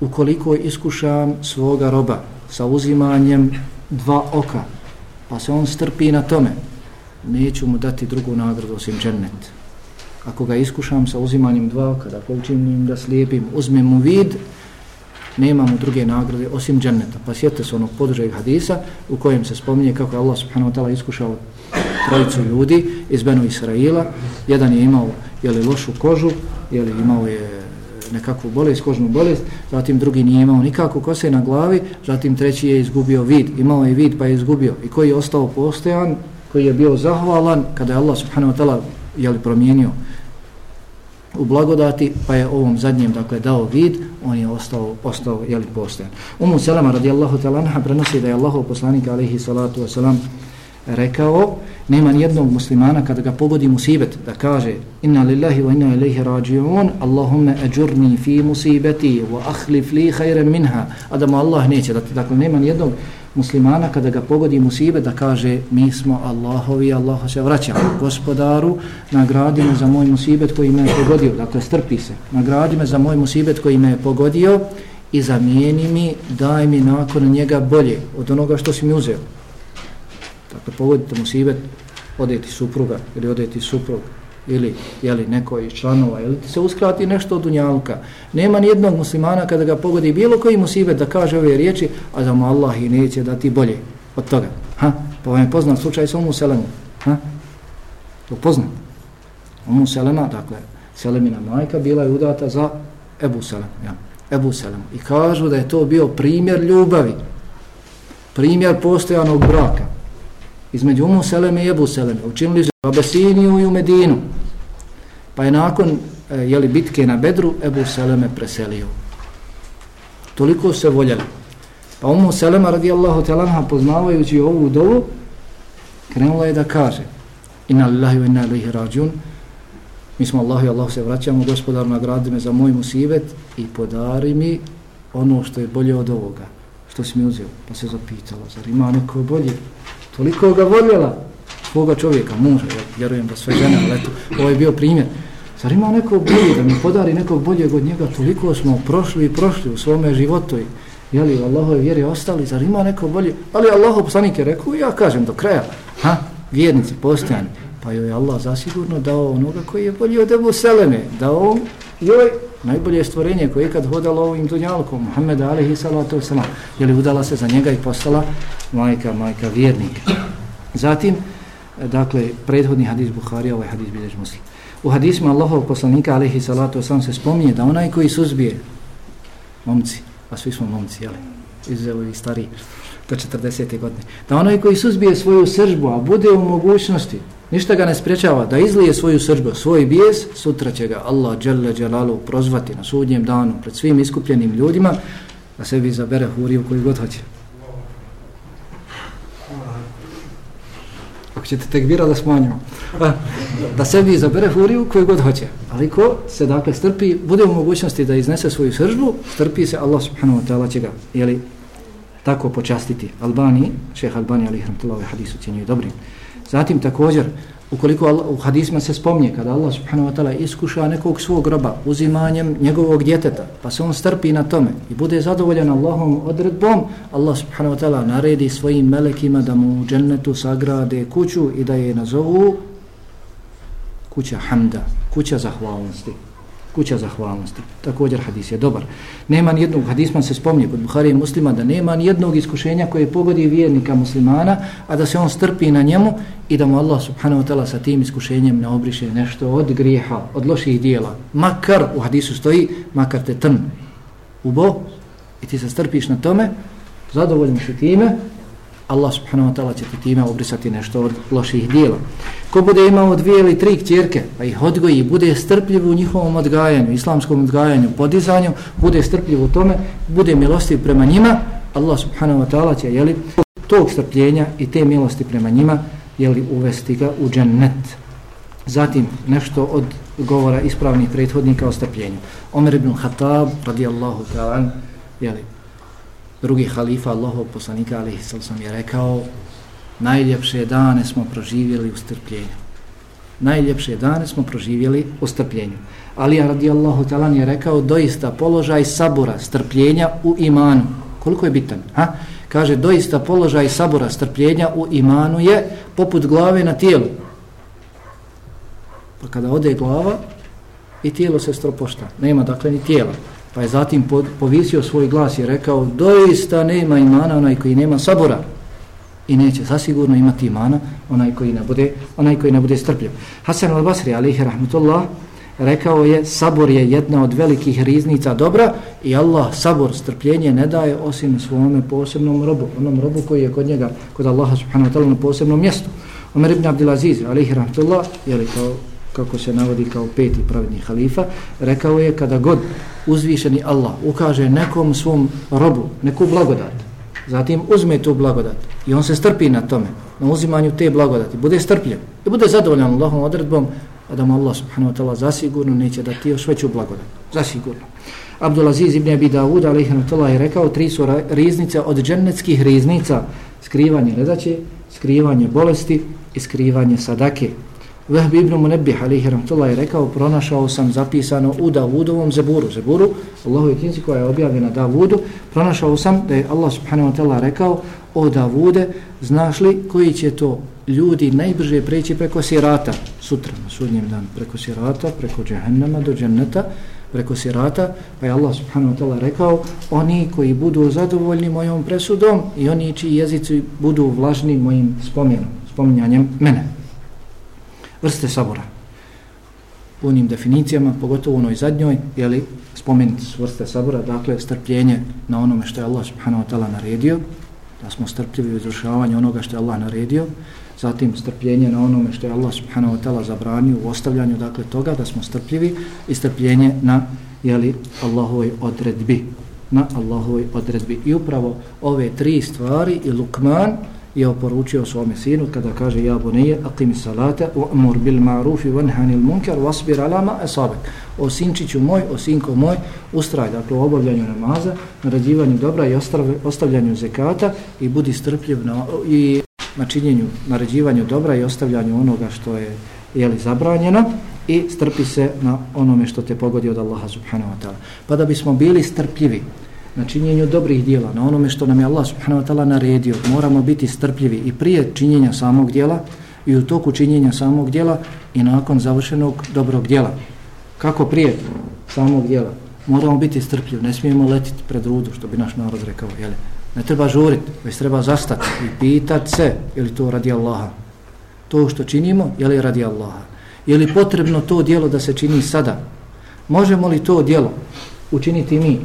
ukoliko iskušam svoga roba sa uzimanjem dva oka, pa se on strpi na tome, neću mu dati drugu nagradu osim džennet. Ako ga iskušam sa uzimanjem dva oka, da učinim da slijepim, uzmem mu vid, nemamo druge nagrade osim dženneta. Pa sjetite se onog podržaj hadisa u kojem se spominje kako je Allah subhanahu wa ta'ala iskušao trojicu ljudi iz Benu Israila. Jedan je imao jeli, lošu kožu, jeli, imao je nekakvu bolest, kožnu bolest, zatim drugi nije imao nikakvu kose na glavi, zatim treći je izgubio vid, imao je vid pa je izgubio. I koji je ostao postojan, koji je bio zahvalan kada je Allah subhanahu wa ta'ala jeli, promijenio u blagodati, pa je ovom zadnjem dakle dao vid, on je ostao, je jeli, postojan. Umu Selama radijallahu talanha prenosi da je Allahov poslanik alaihi salatu wasalam rekao, nema jednog muslimana kada ga pogodi musibet da kaže inna lillahi wa inna ilaihi rađiun Allahumme ajurni fi musibeti wa ahlif li hajren minha a da mu Allah neće dati. Dakle, nema jednog muslimana kada ga pogodi musibe da kaže mi smo Allahovi, Allah se vraća gospodaru, nagradi me za moj musibet koji me je pogodio. Dakle, strpi se. Nagradi me za moj musibet koji me je pogodio i zamijeni mi, daj mi nakon njega bolje od onoga što si mi uzeo dakle pogodite musibet, odeti supruga ili odeti suprug ili jeli, neko iz članova ili ti se uskrati nešto od dunjalka nema ni jednog muslimana kada ga pogodi bilo koji musibet da kaže ove riječi a da mu Allah i neće dati bolje od toga. Ha? pa vam je poznat slučaj sa Umu Selemu ha? to poznat? Umu Selema dakle Selemina majka bila je udata za Ebu Selem ja. Ebu Selem. I kažu da je to bio primjer ljubavi. Primjer postojanog braka između Umu Seleme i Ebu Seleme, učinili su u Abesiniju i u Medinu. Pa je nakon e, jeli, bitke na Bedru Ebu Seleme preselio. Toliko se voljeli. Pa Umu Selema radijallahu talanha poznavajući ovu dovu, krenula je da kaže Inna lillahi wa inna ilaihi rađun Mi smo Allah i Allah se vraćamo gospodar nagradi me za moj musibet i podari mi ono što je bolje od ovoga što si mi uzeo. Pa se zapitala, zar ima neko bolje? Toliko ga voljela svoga čovjeka, muža, ja vjerujem da sve žene, ali eto, ovo je bio primjer. Zar ima nekog bolje, da mi podari nekog boljeg od njega, toliko smo prošli i prošli u svome životu i jeli, u Allahove vjeri ostali, zar ima neko bolje? Ali Allah poslanik je rekao, ja kažem do kraja, ha, vjernici, postojani, pa joj je Allah zasigurno dao onoga koji je bolji od Ebu Seleme, dao joj najbolje stvorenje koje je ikad hodalo ovim dunjalkom, Muhammed alihi salatu wasalam, je li udala se za njega i postala majka, majka vjernika. Zatim, dakle, prethodni hadis Buharija, ovaj hadis bilješ muslim. U hadismu Allahov poslanika alihi salatu wasalam se spominje da onaj koji suzbije momci, a svi smo momci, jeli, iz ovih stariji, do 40. godine, da onaj koji suzbije svoju sržbu, a bude u mogućnosti Ništa ga ne sprečava da izlije svoju sržbu, svoj bijes, sutra će ga Allah dželle dželalu prozvati na sudnjem danu pred svim iskupljenim ljudima da sebi izabere huriju koju god hoće. Ako ćete tekbira da smanjimo. Da sebi izabere huriju koju god hoće. Ali ko se dakle strpi, bude u mogućnosti da iznese svoju sržbu, strpi se Allah subhanahu wa ta'ala će ga jeli, tako počastiti. Albani, šeh Albani, ali ihramtullah, ovaj hadis ucijenjuje dobrim. Zatim također, ukoliko Allah, u hadisma se spomnije, kada Allah subhanahu wa ta'ala iskuša nekog svog roba uzimanjem njegovog djeteta, pa se on strpi na tome i bude zadovoljan Allahom odredbom, Allah subhanahu wa ta'ala naredi svojim melekima da mu u džennetu sagrade kuću i da je nazovu kuća hamda, kuća zahvalnosti kuća zahvalnosti. Također hadis je dobar. Nema ni jednog, hadisman se spomni kod Buhari i muslima, da nema ni jednog iskušenja koje pogodi vjernika muslimana, a da se on strpi na njemu i da mu Allah subhanahu wa ta'ala sa tim iskušenjem ne obriše nešto od grijeha, od loših dijela. Makar, u hadisu stoji, makar te trn ubo i ti se strpiš na tome, zadovoljim se time, Allah subhanahu wa ta'ala će ti time obrisati nešto od loših dijela. Ko bude imao dvije ili tri kćerke, pa ih odgoji, bude strpljiv u njihovom odgajanju, islamskom odgajanju, podizanju, bude strpljiv u tome, bude milostiv prema njima, Allah subhanahu wa ta'ala će jeli, tog strpljenja i te milosti prema njima jeli, uvesti ga u džennet. Zatim nešto od govora ispravnih prethodnika o strpljenju. Omer ibn Khattab radijallahu ta'ala jeli, drugi halifa Allahov poslanika alihi sam je rekao najljepše dane smo proživjeli u strpljenju. Najljepše dane smo proživjeli u strpljenju. Ali radijallahu talan je rekao doista položaj sabura, strpljenja u imanu. Koliko je bitan? Ha? Kaže doista položaj sabura, strpljenja u imanu je poput glave na tijelu. Pa kada ode glava i tijelo se stropošta. Nema dakle ni tijela. Pa je zatim povisio svoj glas i rekao doista nema imana onaj koji nema sabora i neće zasigurno imati imana onaj koji ne bude, onaj koji ne bude strpljiv. Hasan al-Basri alihi rahmatullah rekao je sabor je jedna od velikih riznica dobra i Allah sabor strpljenje ne daje osim svome posebnom robu, onom robu koji je kod njega, kod Allaha subhanahu wa ta'ala na posebnom mjestu. Omer ibn Abdelaziz alihi rahmatullah je li kao kako se navodi kao peti pravedni halifa, rekao je kada god uzvišeni Allah ukaže nekom svom robu, neku blagodat, zatim uzme tu blagodat i on se strpi na tome, na uzimanju te blagodati, bude strpljen i bude zadovoljan Allahom odredbom, a da mu Allah subhanahu wa ta'ala zasigurno neće da ti još veću blagodat. Zasigurno. Abdulaziz ibn Abi Dawud alaihi je rekao tri su riznice od džennetskih riznica skrivanje nedaće, skrivanje bolesti i skrivanje sadake. Vehb ibn Munebih, alihi rahmatullahi je rekao pronašao sam zapisano u Davudovom zeburu, zeburu, Allahu knjizi koja je objavljena Davudu, pronašao sam da je Allah subhanahu wa ta'ala rekao o Davude, znaš li koji će to ljudi najbrže preći preko sirata? Sutra, na sudnjem danu, preko sirata, preko džehennama do dženneta, preko sirata, pa je Allah subhanahu wa ta'ala rekao oni koji budu zadovoljni mojom presudom i oni čiji jezici budu vlažni mojim spomenom, spominjanjem mene. Vrste sabora. U onim definicijama, pogotovo u onoj zadnjoj, jeli, spomenuti su vrste sabora, dakle, strpljenje na onome što je Allah subhanahu wa ta'ala naredio, da smo strpljivi u izvršavanju onoga što je Allah naredio, zatim strpljenje na onome što je Allah subhanahu wa ta'ala zabranio u ostavljanju dakle toga da smo strpljivi i strpljenje na jeli, Allahovoj odredbi na Allahovoj odredbi i upravo ove tri stvari i Lukman je oporučio svome sinu kada kaže ja bunije aqim salata wa amur bil ma'rufi wa nhanil munkar wasbir ala ma asabak o sinčiću moj o sinko moj ustraj dakle u obavljanju namaza naređivanju dobra i ostavljanju zekata i budi strpljiv na, i na činjenju, naređivanju dobra i ostavljanju onoga što je jeli, zabranjeno i strpi se na onome što te pogodi od Allaha subhanahu wa ta'ala. Pa da bismo bili strpljivi na činjenju dobrih dijela, na onome što nam je Allah subhanahu wa ta'ala naredio, moramo biti strpljivi i prije činjenja samog dijela i u toku činjenja samog dijela i nakon završenog dobrog dijela. Kako prije samog dijela? Moramo biti strpljivi, ne smijemo letiti pred rudu, što bi naš narod rekao, jeli? Ne treba žuriti, već treba zastati i pitati se je li to radi Allaha. To što činimo, je li radi Allaha. Je li potrebno to dijelo da se čini sada? Možemo li to dijelo učiniti mi?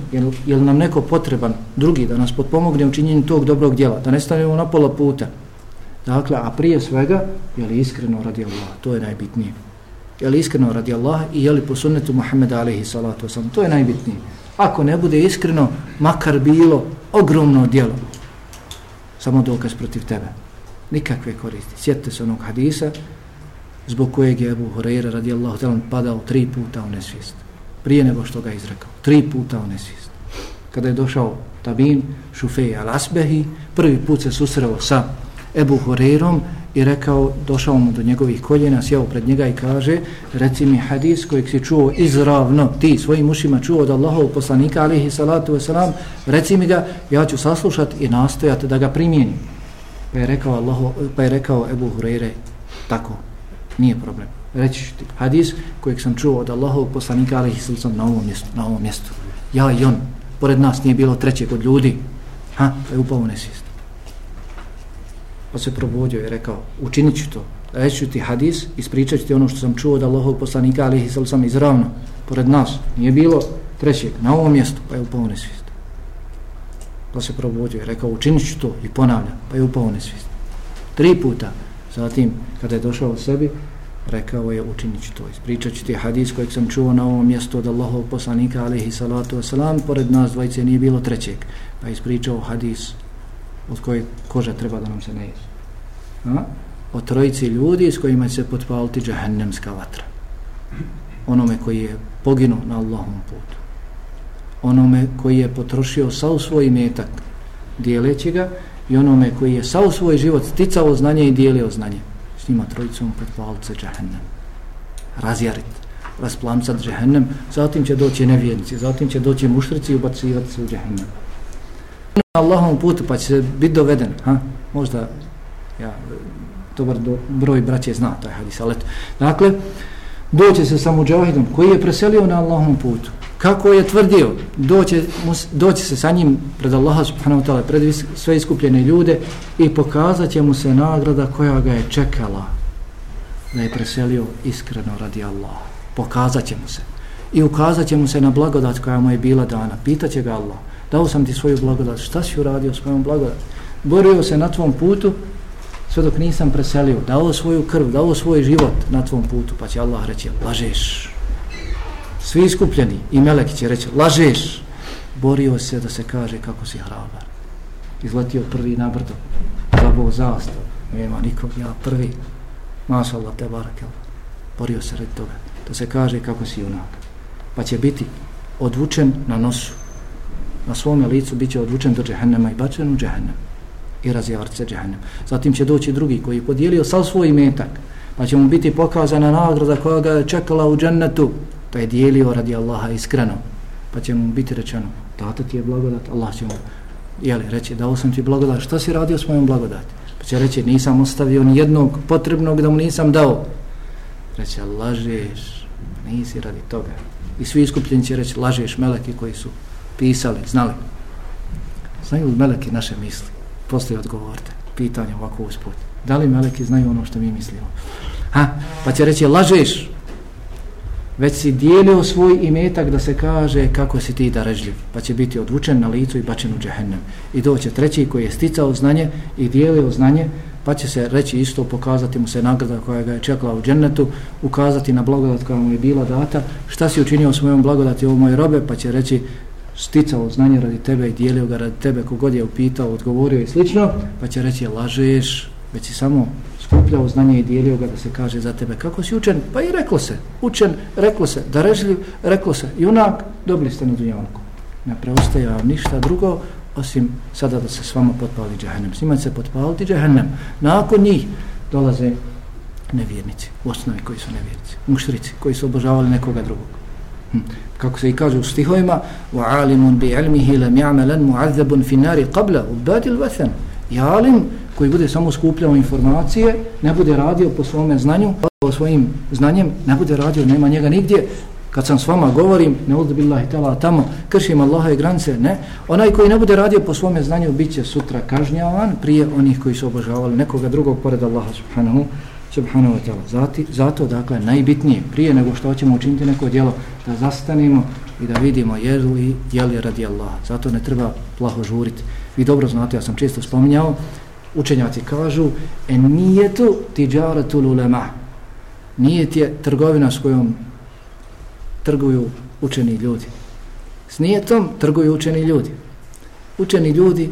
Je li, nam neko potreban drugi da nas potpomogne u činjenju tog dobrog djela? Da ne stanemo na pola puta. Dakle, a prije svega, je li iskreno radi Allaha? To je najbitnije. Je li iskreno radi Allaha i je li po sunnetu Muhammeda alaihi salatu wasalam? To je najbitnije. Ako ne bude iskreno, makar bilo ogromno djelo, samo dokaz protiv tebe. Nikakve koristi. Sjetite se onog hadisa zbog kojeg je Abu Huraira radijallahu talan padao tri puta u nesvijest. Prije nego što ga izrekao. Tri puta u nesvijest. Kada je došao Tabin, Šufej al-Asbehi, prvi put se susreo sa Ebu Horeirom i rekao, došao mu do njegovih koljena, sjeo pred njega i kaže, reci mi hadis kojeg si čuo izravno, ti svojim ušima čuo od Allahov poslanika, alihi salatu wasalam, reci mi ga, ja ću saslušati i nastojat da ga primijenim. Pa je rekao, Allaho, pa je rekao Ebu Hureyre, tako, nije problem. Reći ću ti hadis kojeg sam čuo od Allahovog poslanika, alihi salatu sam na ovom mjestu, na ovom mjestu. Ja i on, pored nas nije bilo trećeg od ljudi, ha, pa je upao nesvijest pa se probudio i rekao, učinit ću to, reći ti hadis, ispričat ću ti ono što sam čuo od Allahovog poslanika, ali ih sam izravno, pored nas, nije bilo trećeg, na ovom mjestu, pa je upao nesvijest. Pa se probudio i rekao, učinit ću to, i ponavlja, pa je upao nesvijest. Tri puta, zatim, kada je došao u sebi, rekao je, učinit ću to, ispričat ću ti hadis kojeg sam čuo na ovom mjestu od Allahovog poslanika, alaihi salatu wasalam, pored nas dvojice nije bilo trećeg, pa ispričao hadis od koje koža treba da nam se ne jesu. A? O trojici ljudi s kojima će se potpaliti džahennemska vatra. Onome koji je poginuo na Allahom putu. Onome koji je potrošio sav svoj metak dijeleći ga i onome koji je sav svoj život sticao znanje i dijelio znanje. Njima trojicom pretvalit se džahennem. Razjarit rasplamcat džahennem, zatim će doći nevjernici, zatim će doći mušrici i ubacivati se u džahennem. na Allahovom putu pa će se biti doveden ha? možda ja, dobar do, broj braće zna taj hadis ali dakle doće se sa muđahidom koji je preselio na Allahovom putu kako je tvrdio doće, doće se sa njim pred Allaha subhanahu wa ta'ala pred sve iskupljene ljude i pokazat će mu se nagrada koja ga je čekala da je preselio iskreno radi Allaha pokazat će mu se i ukazat će mu se na blagodat koja mu je bila dana pitaće ga Allah dao sam ti svoju blagodat, šta si uradio svojom blagodat? Borio se na tvom putu, sve dok nisam preselio, dao svoju krv, dao svoj život na tvom putu, pa će Allah reći, lažeš. Svi iskupljeni i meleki će reći, lažeš. Borio se da se kaže kako si hrabar. Izletio prvi na brdo, zabao zastav, nema nikog, ja prvi. Maša te barakel borio se radi toga, da se kaže kako si junak. Pa će biti odvučen na nosu, na svome licu bit će odvučen do džehennema i bačen u džehennem i razjavat se džehennem. Zatim će doći drugi koji je podijelio sav svoj imetak, pa će mu biti pokazana nagrada koja ga je čekala u džennetu, pa je dijelio radi Allaha iskreno. Pa će mu biti rečeno, tata ti je blagodat, Allah će mu jeli, reći, dao sam ti blagodat, što si radio s mojom blagodati? Pa će reći, nisam ostavio ni jednog potrebnog da mu nisam dao. Reće, lažeš, nisi radi toga. I svi iskupljeni će reći, lažeš meleki koji su pisali, znali. Znaju li meleki naše misli? Postoje odgovorite. Pitanje ovako usput. Da li meleki znaju ono što mi mislimo? Ha, pa će reći, lažeš, već si dijelio svoj imetak da se kaže kako si ti darežljiv, pa će biti odvučen na licu i bačen u džehennem. I doće treći koji je sticao znanje i dijelio znanje, pa će se reći isto, pokazati mu se nagrada koja ga je čekala u džennetu, ukazati na blagodat koja mu je bila data, šta si učinio svojom blagodati ovo moje robe, pa će reći sticao znanje radi tebe i dijelio ga radi tebe, kogod je upitao, odgovorio i slično, pa će reći lažeš, već si samo skupljao znanje i dijelio ga da se kaže za tebe kako si učen, pa i reklo se, učen, reklo se, darežljiv, reklo se, junak, dobili ste na dunjavku. Ne preostaje vam ništa drugo, osim sada da se s vama potpali džahennem. S njima se potpaliti džahennem. Nakon njih dolaze nevjernici, u osnovi koji su nevjernici, muštrici, koji su obožavali nekoga drugog. Hm. Kako se i kaže u stihovima, وَعَالِمٌ بِعَلْمِهِ لَمْ يَعْمَلًا مُعَذَّبٌ فِي نَارِ قَبْلَ عُبَّادِ الْوَثَنِ Jalim koji bude samo skupljao informacije, ne bude radio po svome znanju, po svojim znanjem, ne bude radio, nema njega nigdje, kad sam s vama govorim, ne uzu tala tamo, kršim Allaha i granice, ne. Onaj koji ne bude radio po svome znanju, bit će sutra kažnjavan prije onih koji su obožavali nekoga drugog pored Allaha subhanahu, subhanahu wa ta'ala. Zati, zato, dakle, najbitnije, prije nego što ćemo učiniti neko djelo, da zastanemo i da vidimo jedu i jeli radi Allaha. Zato ne treba plaho žuriti. Vi dobro znate, ja sam često spominjao, učenjaci kažu, e nije tu tiđaratu lulema. Nije je trgovina s kojom trguju učeni ljudi. S nijetom trguju učeni ljudi. Učeni ljudi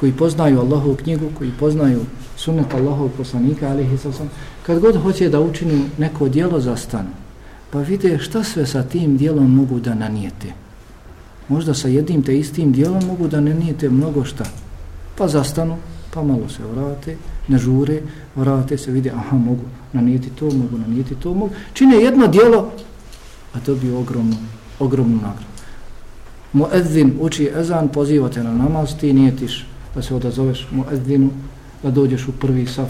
koji poznaju Allahovu knjigu, koji poznaju sunnet Allahovog poslanika, alihi sasam, kad god hoće da učini neko dijelo za stan, pa vide šta sve sa tim dijelom mogu da nanijete. Možda sa jednim te istim dijelom mogu da nanijete mnogo šta. Pa zastanu, pa malo se vrate, ne žure, vrate se, vide, aha, mogu nanijeti to, mogu nanijeti to, mogu. Čine jedno dijelo, a to bi ogromnu, ogromnu nagradu. Muezzin uči ezan, pozivate na namaz, ti nijetiš da se odazoveš muezzinu, da dođeš u prvi saf,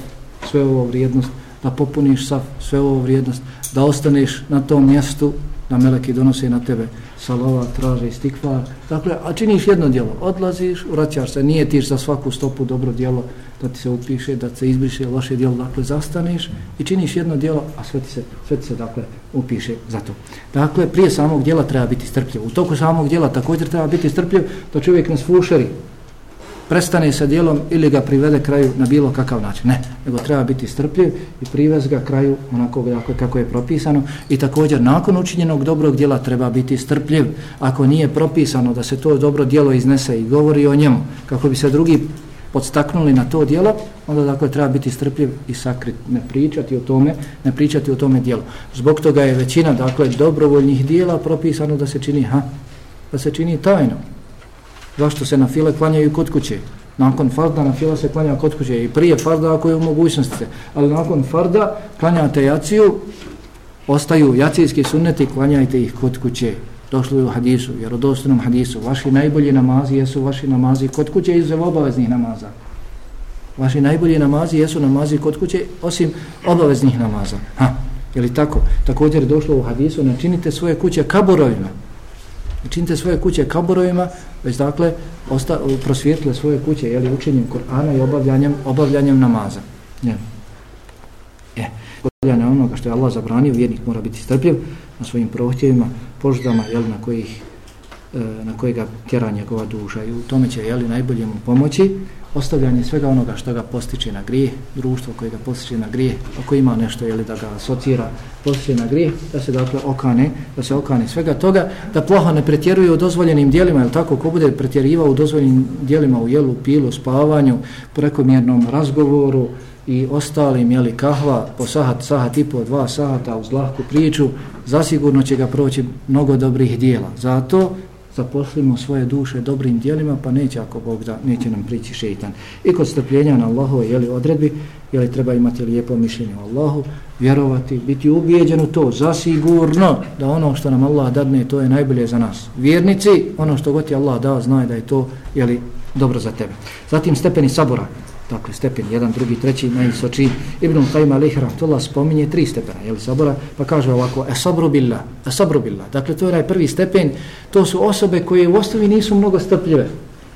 sve ovo vrijednost, da popuniš saf, sve ovo vrijednost, da ostaneš na tom mjestu, da meleki donose na tebe salova, traže istikvar. Dakle, a činiš jedno djelo, odlaziš, vraćaš se, nije tiš za svaku stopu dobro djelo, da ti se upiše, da se izbriše loše djelo, dakle, zastaneš i činiš jedno djelo, a sve ti se, sve ti se dakle, upiše za to. Dakle, prije samog djela treba biti strpljiv. U toku samog djela također treba biti strpljiv da čovjek ne sfušeri, prestane sa dijelom ili ga privede kraju na bilo kakav način. Ne, nego treba biti strpljiv i privez ga kraju onako dakle, kako je propisano i također nakon učinjenog dobrog dijela treba biti strpljiv. Ako nije propisano da se to dobro dijelo iznese i govori o njemu kako bi se drugi podstaknuli na to dijelo, onda dakle treba biti strpljiv i sakrit, ne pričati o tome, ne pričati o tome dijelu. Zbog toga je većina dakle dobrovoljnih dijela propisano da se čini ha, da se čini tajno zašto se na file klanjaju kod kuće? Nakon farda na fila se klanja kod kuće i prije farda ako je u mogućnosti. Ali nakon farda klanjate jaciju ostaju jacijski sunneti klanjajte ih kod kuće. Došlo je u hadisu, jer u dostanom hadisu vaši najbolji namazi jesu vaši namazi kod kuće izuzev obaveznih namaza. Vaši najbolji namazi jesu namazi kod kuće osim obaveznih namaza. Ha, je li tako? također je došlo u hadisu načinite svoje kuće kaborovima činite svoje kuće kaborovima, već dakle osta, prosvijetlile svoje kuće jeli, učenjem Kur'ana i obavljanjem, obavljanjem namaza. Ne. Je. E, obavljanje onoga što je Allah zabranio, vjernik mora biti strpljiv na svojim prohtjevima, požudama, jeli, na kojih E, na kojega tjera njegova duša i u tome će jeli, najbolje mu pomoći ostavljanje svega onoga što ga postiče na grije, društvo koje ga postiče na grije, ako ima nešto jeli, da ga asocira, postiče na grije, da se dakle okane, da se okane svega toga, da ploha ne pretjeruje u dozvoljenim dijelima, jel tako, ko bude pretjerivao u dozvoljenim dijelima u jelu, pilu, spavanju, prekomjernom razgovoru i ostalim, jeli, kahva po sahat, sahat i po dva sahata uz lahku priču, zasigurno će ga proći mnogo dobrih dijela. Zato zaposlimo svoje duše dobrim dijelima, pa neće ako Bog da, neće nam prići šeitan. I kod strpljenja na Allahove jeli, odredbi, jeli, treba imati lijepo mišljenje o Allahu, vjerovati, biti ubijeđen u to, zasigurno da ono što nam Allah dadne, to je najbolje za nas. Vjernici, ono što god ti Allah da, znaj da je to jeli, dobro za tebe. Zatim stepeni sabora, dakle stepen, jedan, drugi, treći, najvisočiji. Ibn Qayyim alaihi rahmatullah spominje tri stepena, jel sabora, pa kaže ovako, esabru billah, esabru billah. Dakle, to je onaj prvi stepen, to su osobe koje u osnovi nisu mnogo strpljive,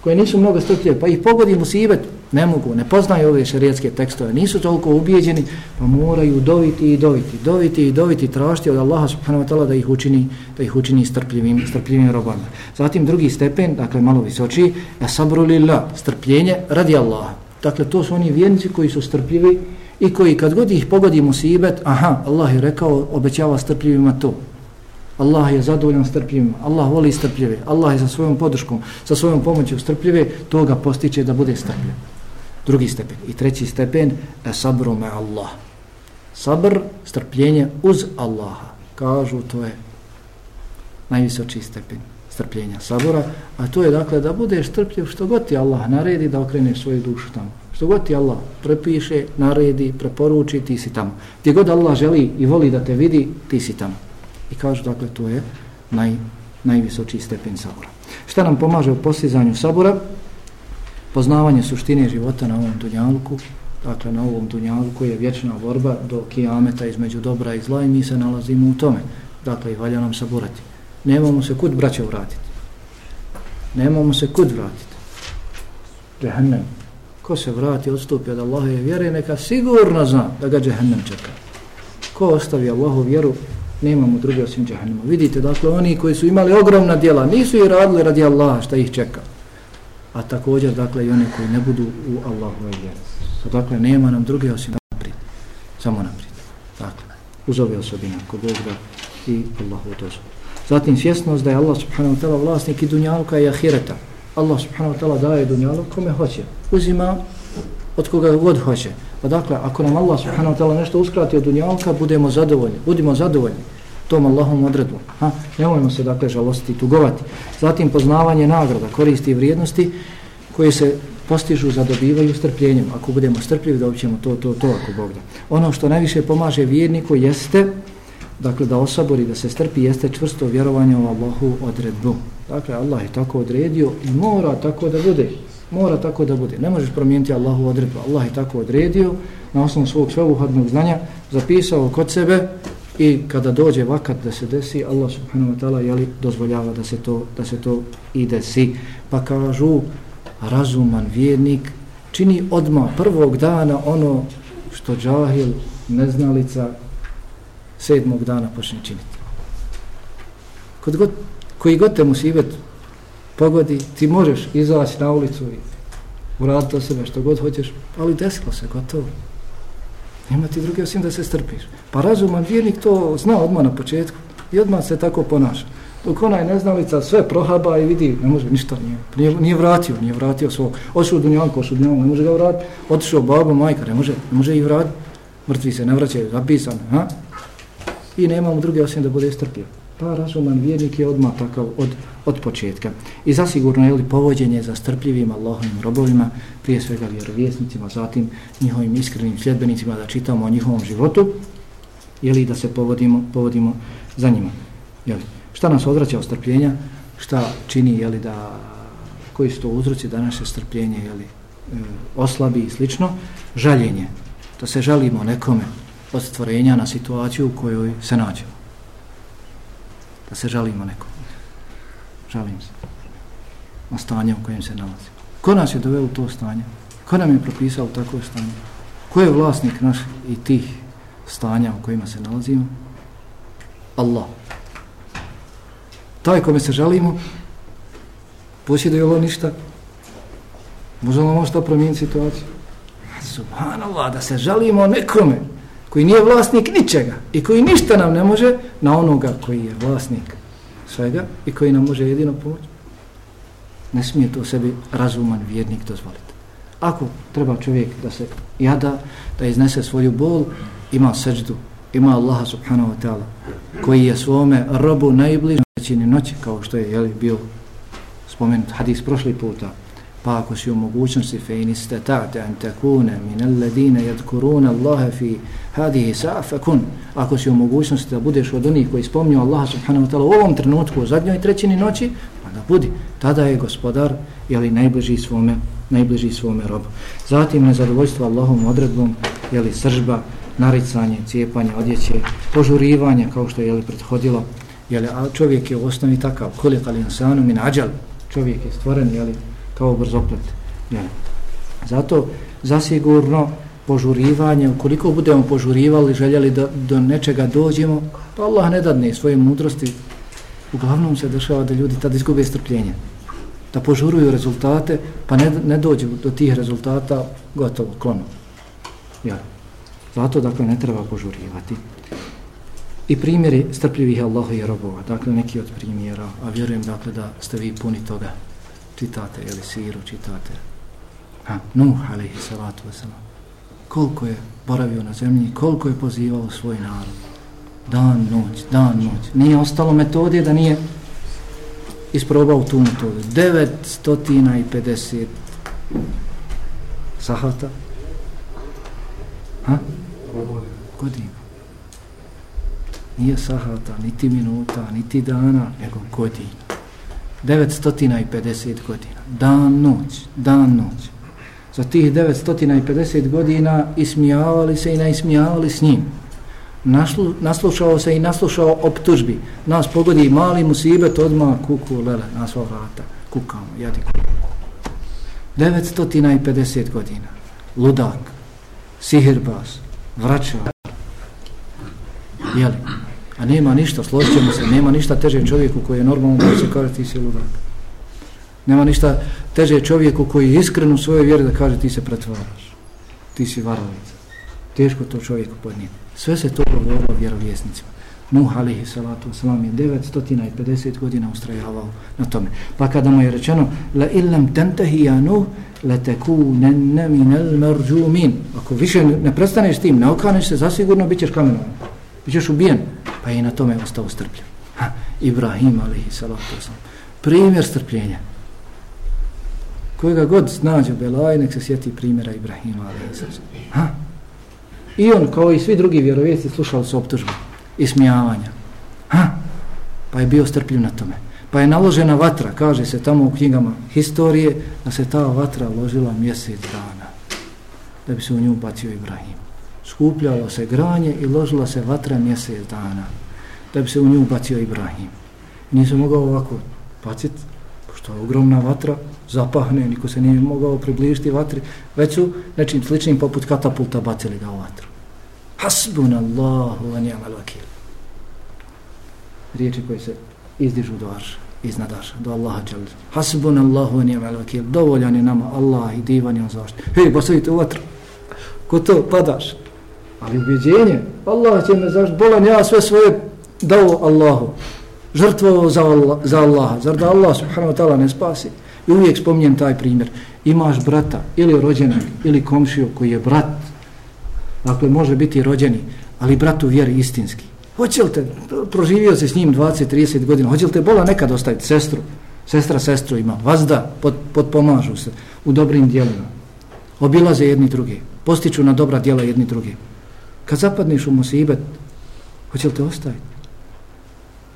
koje nisu mnogo strpljive, pa ih pogodi musibet, ne mogu, ne poznaju ove šarijetske tekstove, nisu toliko ubijeđeni, pa moraju doviti i doviti, doviti i doviti, tražiti od Allaha subhanahu wa ta'ala da ih učini, da ih učini strpljivim, strpljivim robama. Zatim drugi stepen, dakle malo visočiji, je lillah, strpljenje radi Allaha. Dakle, to su oni vjernici koji su strpljivi i koji kad god ih pogodi musibet, aha, Allah je rekao, obećava strpljivima to. Allah je zadovoljan strpljivima, Allah voli strpljive, Allah je sa svojom podrškom, sa svojom pomoću strpljive, to ga postiče da bude strpljiv. Drugi stepen. I treći stepen, e sabru me Allah. Sabr, strpljenje uz Allaha. Kažu, to je najvisočiji stepen strpljenja sabora, a to je dakle da budeš strpljiv što god ti Allah naredi da okreneš svoju dušu tamo. Što god ti Allah prepiše, naredi, preporuči, ti si tamo. Gdje god Allah želi i voli da te vidi, ti si tamo. I kažu dakle to je naj, najvisočiji stepen sabora. Šta nam pomaže u postizanju sabora? Poznavanje suštine života na ovom dunjalku, dakle na ovom dunjalku je vječna borba do kijameta između dobra i zla i mi se nalazimo u tome. Dakle, i valja nam saborati nemamo se kud braća vratiti. Nemamo se kud vratiti. Jehennem. Ko se vrati, odstupi od Allaha i vjere, neka sigurno zna da ga Jehennem čeka. Ko ostavi Allahu vjeru, nemamo drugi osim Jehennema. Vidite, dakle, oni koji su imali ogromna djela, nisu i radili radi Allaha šta ih čeka. A također, dakle, i oni koji ne budu u Allahu vjeru. Dakle, nema nam drugi osim naprijed. Samo naprijed. Dakle, uz ove osobine, ko Bog da i Allahu dozvoli. Zatim svjesnost da je Allah subhanahu wa ta'ala vlasnik i dunjaluka i ahireta. Allah subhanahu wa ta'ala daje dunjaluk kome hoće. Uzima od koga god hoće. Pa dakle, ako nam Allah subhanahu wa ta'ala nešto uskrati od dunjalka, budemo zadovoljni. Budimo zadovoljni tom Allahom odredbom. Ha? Nemojmo se dakle žalosti i tugovati. Zatim poznavanje nagrada, koristi i vrijednosti koje se postižu, zadobivaju strpljenjem. Ako budemo strpljivi, da ćemo to, to, to, ako Bog da. Ono što najviše pomaže vjerniku jeste dakle da osabori, da se strpi, jeste čvrsto vjerovanje u Allahu odredbu. Dakle, Allah je tako odredio i mora tako da bude. Mora tako da bude. Ne možeš promijeniti Allahu odredbu. Allah je tako odredio na osnovu svog sveobuhadnog znanja, zapisao kod sebe i kada dođe vakat da se desi, Allah subhanahu wa ta'ala jeli, dozvoljava da se, to, da se to i desi. Pa kažu, razuman vjernik čini odma prvog dana ono što džahil, neznalica, sedmog dana počne činiti. Kod god, koji god te musibet pogodi, ti možeš izaći na ulicu i uraditi o sebe što god hoćeš, ali desilo se, gotovo. Nema ti druge osim da se strpiš. Pa razuman vjernik to zna odmah na početku i odmah se tako ponaša. Dok onaj neznalica sve prohaba i vidi, ne može ništa, nije, nije, nije vratio, nije vratio svog. Ošao u Dunjanku, ošao u ne može ga vratiti. Otišao babo, majka, ne može, ne može ih vratiti. Mrtvi se ne vraćaju, zapisano, ha? I nemamo druge osim da bude strpljiv. Pa razuman vjernik je odmah takav od, od početka. I zasigurno je li povođenje za strpljivim Allahovim robovima, prije svega vjerovjesnicima, zatim njihovim iskrenim sljedbenicima da čitamo o njihovom životu, je li da se povodimo, povodimo za njima. Je li? Šta nas odvraća od strpljenja? Šta čini je li da koji su to uzroci da naše strpljenje je li, e, oslabi i slično? Žaljenje. Da se žalimo nekome, od stvorenja na situaciju u kojoj se nađemo. Da se žalimo nekom. Žalim se. Na stanje u kojem se nalazimo. Ko nas je doveo u to stanje? Ko nam je propisao takvo stanje? Ko je vlasnik naš i tih stanja u kojima se nalazimo? Allah. Taj kome se žalimo, Posjeduje ovo ništa? Može možda promijeniti situaciju? Subhanallah, da se žalimo nekome koji nije vlasnik ničega i koji ništa nam ne može na onoga koji je vlasnik svega i koji nam može jedino pomoći. Ne smije to sebi razuman vjernik dozvoliti. Ako treba čovjek da se jada, da iznese svoju bol, ima seđdu, ima Allaha subhanahu wa ta'ala, koji je svome robu najbliži većini noći, kao što je jeli, bio spomenut hadis prošli puta, pa ako si u mogućnosti fe in istata'te an takuna min alladine yadkuruna Allahe fi hadihi sa'fa kun ako si u mogućnosti da budeš od onih koji spomnju Allaha subhanahu wa ta'ala u ovom trenutku u zadnjoj trećini noći onda budi, tada je gospodar jeli najbliži svome najbliži svome robu. Zatim nezadovoljstvo Allahom odredbom, jeli sržba, naricanje, cijepanje odjeće, požurivanje kao što je jeli prethodilo, jeli, a čovjek je u osnovi takav, kolik ali insanu min ađal, čovjek je stvoren, jeli, kao brzoplet. Ja. Zato zasigurno požurivanje, ukoliko budemo požurivali, željeli da do nečega dođemo, pa Allah ne dadne svoje mudrosti, uglavnom se dešava da ljudi tad izgube strpljenje da požuruju rezultate, pa ne, ne dođu do tih rezultata gotovo, klono. Ja. Zato, dakle, ne treba požurivati. I primjeri strpljivih Allahovih robova, dakle, neki od primjera, a vjerujem, dakle, da ste vi puni toga, čitate, jeli siru, čitate. Ha, Nuh, alaihi salatu wasalam. Koliko je boravio na zemlji, koliko je pozivao svoj narod. Dan, noć, dan, noć. Nije ostalo metodije da nije isprobao tu metodu. 950 sahata. Ha? Godina. Nije sahata, niti minuta, niti dana, nego godina. 950 godina. Dan, noć, dan, noć. Za tih 950 godina ismijavali se i naismijavali s njim naslu, naslušao se i naslušao optužbi. Nas pogodi mali musibet, odmah kuku, lele, na sva vrata. Kukamo, jadi kukamo. 950 godina. Ludak, sihirbas, vraćar. Jeli? A nema ništa, složit se, nema ništa teže čovjeku koji je normalno da se kaže ti si ludak. Nema ništa teže čovjeku koji je iskren u svojoj vjeri da kaže ti se pretvaraš. Ti si varalica. Teško to čovjeku podnijeti. Sve se to govorilo vjerovjesnicima. Nuh alihi salatu wasalam je 950 godina ustrajavao na tome. Pa kada mu je rečeno la illam tantahi ya Nuh la takunanna min al marjumin. Ako više ne prestaneš tim, ne okaneš se, zasigurno bićeš kamenovan. Bićeš ubijen. Pa je na tome ostao strpljen. Ha, Ibrahim alihi salatu sam. Primjer strpljenja. Kojega god nađe Belaj, nek se sjeti primjera Ibrahima alihi salatu Ha, I on, kao i svi drugi vjerovijesti, slušali su optužbu i smijavanja. Ha? Pa je bio strpljiv na tome. Pa je naložena vatra, kaže se tamo u knjigama historije, da se ta vatra ložila mjesec dana, da bi se u nju bacio Ibrahim. Skupljalo se granje i ložila se vatra mjesec dana, da bi se u nju bacio Ibrahim. Nisu mogao ovako baciti, pošto je ogromna vatra, zapahne, niko se nije mogao približiti vatri, već su nečim sličnim poput katapulta bacili ga u vatru. Hasbun Allahu wa ni'mal vakil. Riječi koje se izdižu do arša, iznad arša, do Allaha dželle. Hasbun Allahu wa ni'mal vakil. Dovoljan je nama Allah i divan je on zašto. Hej, postavite u vatru. Ko to padaš? Ali ubjeđenje, Allah će me zaštiti, bolan ja sve svoje dao Allahu. žrtvovao za, Allah, za Allaha. Zar da Allah subhanahu wa ta'ala ne spasi? I uvijek spominjem taj primjer. Imaš brata ili rođenog ili komšiju koji je brat. Dakle, može biti rođeni, ali brat u vjeri istinski. Hoće li te, proživio se s njim 20-30 godina, hoće li te bola nekad ostaviti sestru? Sestra sestru ima, vazda, pod, podpomažu se u dobrim dijelima. Obilaze jedni druge, postiču na dobra dijela jedni drugi. Kad zapadneš u musibet, hoće li te ostaviti?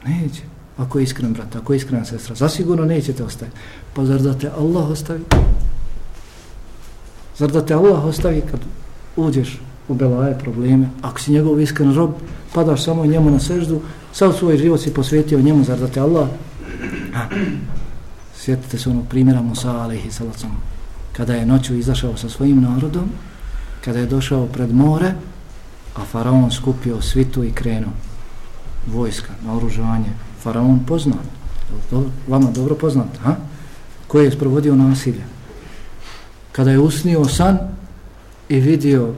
Neće ako je iskren brat, ako je iskren sestra, zasigurno nećete ostaviti. Pa zar da te Allah ostavi? Zar da te Allah ostavi kad uđeš u belaje probleme, ako si njegov iskren rob, padaš samo njemu na seždu, sad svoj život si posvetio njemu, zar da te Allah? Ha. Sjetite se onog primjera Musa alaihi salacom, kada je noću izašao sa svojim narodom, kada je došao pred more, a faraon skupio svitu i krenuo vojska naoružavanje. faraon poznat, to vama dobro poznat, ha? koji je sprovodio nasilje. Kada je usnio san i vidio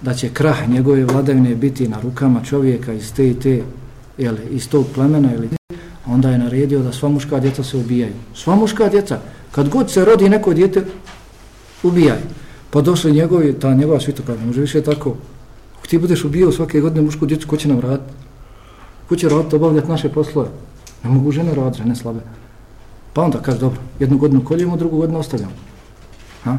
da će krah njegove vladavine biti na rukama čovjeka iz te i te, jeli, iz tog plemena ili onda je naredio da sva muška djeca se ubijaju. Sva muška djeca, kad god se rodi neko djete, ubijaju. Pa došli njegovi, ta njegova svita kaže, može više tako. Ako ti budeš ubijao svake godine mušku djecu, ko će nam raditi? Ko će raditi, obavljati naše poslove? Ne mogu žene raditi, žene slabe. Pa onda kaže, dobro, jednu godinu koljemo, drugu godinu ostavljamo. Ha?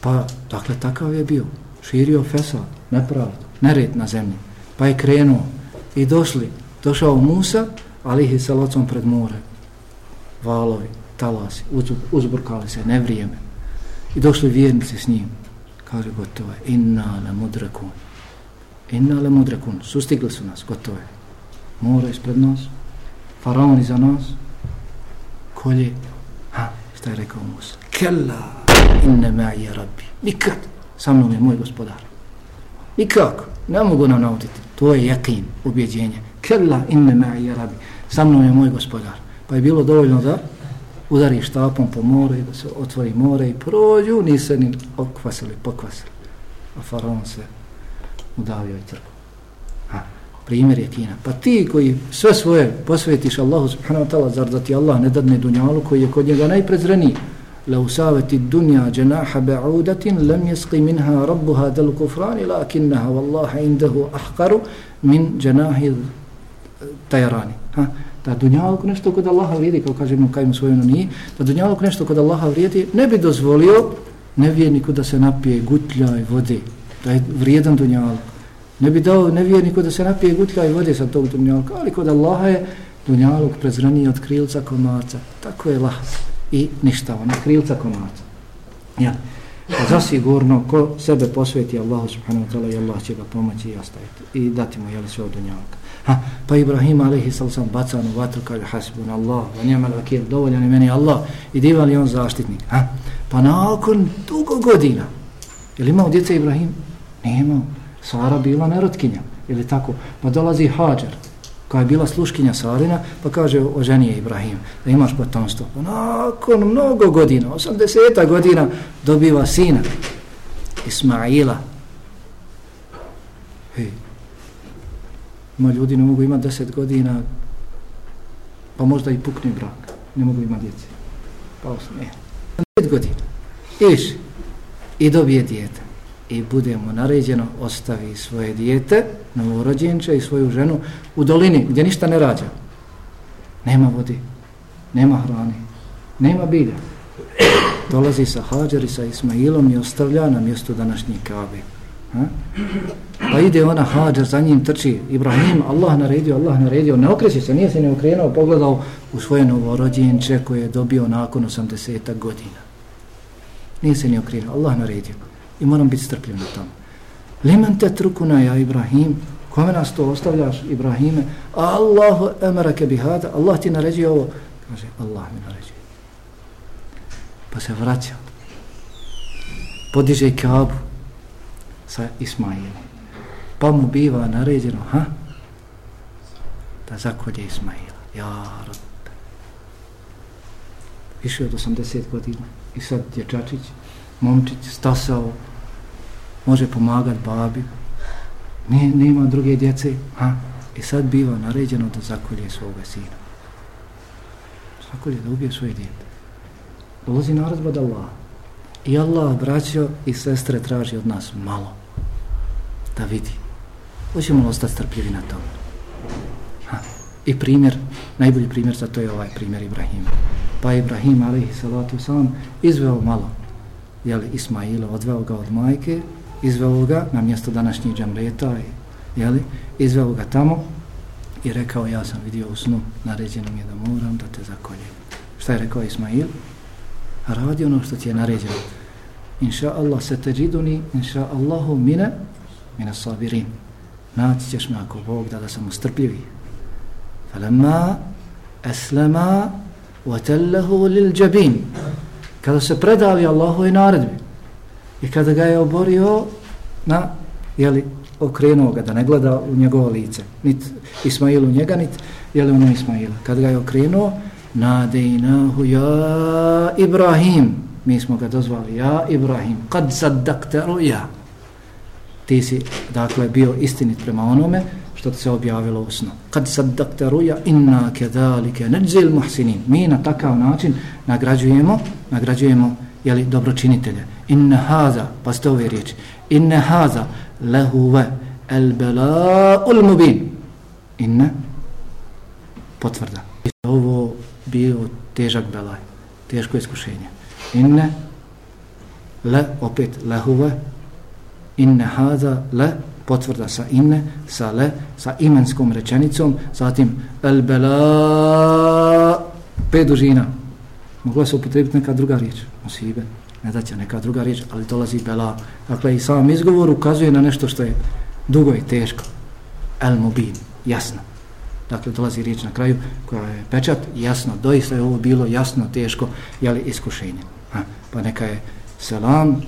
Pa, dakle, takav je bio. Širio fesad, nepravdu, nered na zemlji. Pa je krenuo i došli, došao Musa, ali ih je sa locom pred more. Valovi, talasi, uzburkali se, nevrijeme. I došli vjernici s njim. Kaže, gotovo je, inna la mudrakun. Inna la mudrakun. Sustigli su nas, gotovo je. Mora ispred nas, faraon iza nas, kolje. Ha, šta je rekao Musa? Kella, inne ma'ija rabbi. Nikad, sa mnom je moj gospodar. Nikako, ne mogu nam nauditi. To je jakin, ubjeđenje. Kella, inne ma'ija rabbi. Sa mnom je moj gospodar. Pa je bilo dovoljno da udari štapom po more i da se otvori more i prođu, nise ni okvasili, pokvasili. A faraon se udavio i trgu. Ha, primjer je Kina. Pa ti koji sve svoje posvetiš Allahu subhanahu ta'ala, zar da ti Allah ne dadne dunjalu koji je kod njega najprezreniji, la usaveti dunja dženaha ba'udatin lam jeski minha rabbuha del kufrani lakinnaha wallaha indahu ahkaru min dženahi tajrani. Ha, da dunjaluk nešto kod Allaha vrijedi, kao kaže Ibn Kajim svojeno nije, da dunjaluk nešto kod Allaha vrijedi, ne bi dozvolio nevjerniku da se napije gutlja i vode, da je vrijedan dunjaluk. Ne bi dao nevjerniku da se napije gutlja i vode sa tog dunjalka, ali kod Allaha je dunjalog prezraniji od krilca komarca. Tako je lahas i ništa, ono krilca komarca. Ja. Pa zasigurno, ko sebe posveti Allahu subhanahu wa ta'ala i Allah će ga pomoći i ostaviti i dati mu jeli sve od dunjalka. Ha, pa Ibrahim alaihi sallam bacan u vatru kaže hasbun Allah, va nijamal vakil, dovoljan je meni Allah i divan je on zaštitnik. Ha? Pa nakon dugo godina, je li imao djece Ibrahim? Nije imao. Sara bila nerotkinja, ili tako? Pa dolazi Hađar, koja je bila sluškinja Sarina, pa kaže o ženi je Ibrahim, da imaš potomstvo. Pa nakon mnogo godina, 80 godina, dobiva sina, Ismaila. Hej, ima ljudi ne mogu imati 10 godina, pa možda i pukne brak, ne mogu imati djece. Pa osmije. 5 godina, iš, i dobije djete. I bude mu naređeno, ostavi svoje djete, novorođenče i svoju ženu u dolini gdje ništa ne rađa. Nema vodi, nema hrani, nema bilja. Dolazi sa Hađer i sa Ismailom i ostavlja na mjestu današnjih kabe. Ha? Pa ide ona hađa, za njim trči Ibrahim, Allah naredio, Allah naredio, ne okreće se, nije se ne okrenuo, pogledao u svoje novorođenče koje je dobio nakon 80 godina. Nije se ne okrenuo, Allah naredio. I moram biti strpljiv na tom. Liman te trukuna ja Ibrahim, kome nas to ostavljaš Ibrahime? Allahu emarake bihada, Allah ti naređuje ovo. Kaže, Allah mi naređuje. Pa se vraća. Podiže kabu sa Ismailom pa mu biva naređeno, ha? Da zakolje Ismaila. Ja, rab. Više od 80 godina. I sad dječačić, momčić, stasao, može pomagat babi. Nije, nema druge djece, ha? I sad biva naređeno da zakolje svoga sina. Zakolje da ubije svoje djete. Dolazi narazba da Allah. I Allah, braćo i sestre, traži od nas malo. Da vidi hoćemo ostati strpljivi na tom. Ha. I primjer, najbolji primjer za to je ovaj primjer Ibrahima. Pa Ibrahim, alaihi salatu sam, izveo malo, jeli, Ismaila, odveo ga od majke, izveo ga na mjesto današnjih džamreta, jeli, izveo ga tamo i rekao, ja sam vidio u snu, naređeno mi je da moram da te zakoljem. Šta je rekao Ismail? Radi ono što ti je naređeno. Inša Allah se teđiduni, inša Allahu mine, mine sabirin naći ćeš me ako Bog da da sam ustrpljivi. Falemma eslema vatellehu lil džabin. Kada se predali Allahu i naredbi i kada ga je oborio na, jeli, okrenuo ga da ne gleda u njegovo lice, nit Ismailu njega, nit jeli ono Ismaila. Kada ga je okrenuo nadejnahu ja Ibrahim mi smo ga dozvali ja Ibrahim kad saddakte ruja ti si dakle bio istinit prema onome što se objavilo u snu. Kad sad ruja inna kedalike neđzil muhsinin. Mi na takav način nagrađujemo nagrađujemo jeli, dobročinitelje. Inna haza pa ste ove riječi inna haza lehuve el bela'ul mubin. Inna potvrda. Ovo bio težak belaj teško iskušenje. Inne le opet lehuve inne haza le potvrda sa inne sa le sa imenskom rečenicom zatim el bela pet dužina. Mogla se upotrebiti neka druga riječ musibe, ne da će neka druga riječ ali dolazi bela. Dakle i sam izgovor ukazuje na nešto što je dugo i teško. El mubin jasno. Dakle dolazi riječ na kraju koja je pečat jasno. Doista je ovo bilo jasno teško jeli iskušenje? Ha, pa neka je selam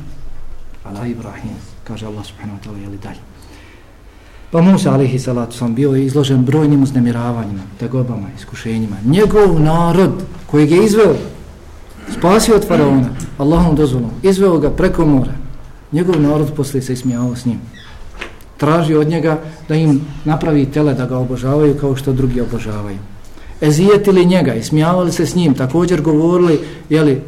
ala Ibrahim kaže Allah subhanahu wa ta'ala jeli dalje? Pa Musa alihi salatu sam bio izložen brojnim uznemiravanjima tegobama, iskušenjima. Njegov narod koji je izveo spasio od faraona Allahom dozvolom, izveo ga preko mora. Njegov narod poslije se ismijao s njim. Traži od njega da im napravi tele da ga obožavaju kao što drugi obožavaju. Ezijetili njega i se s njim, također govorili, jeli,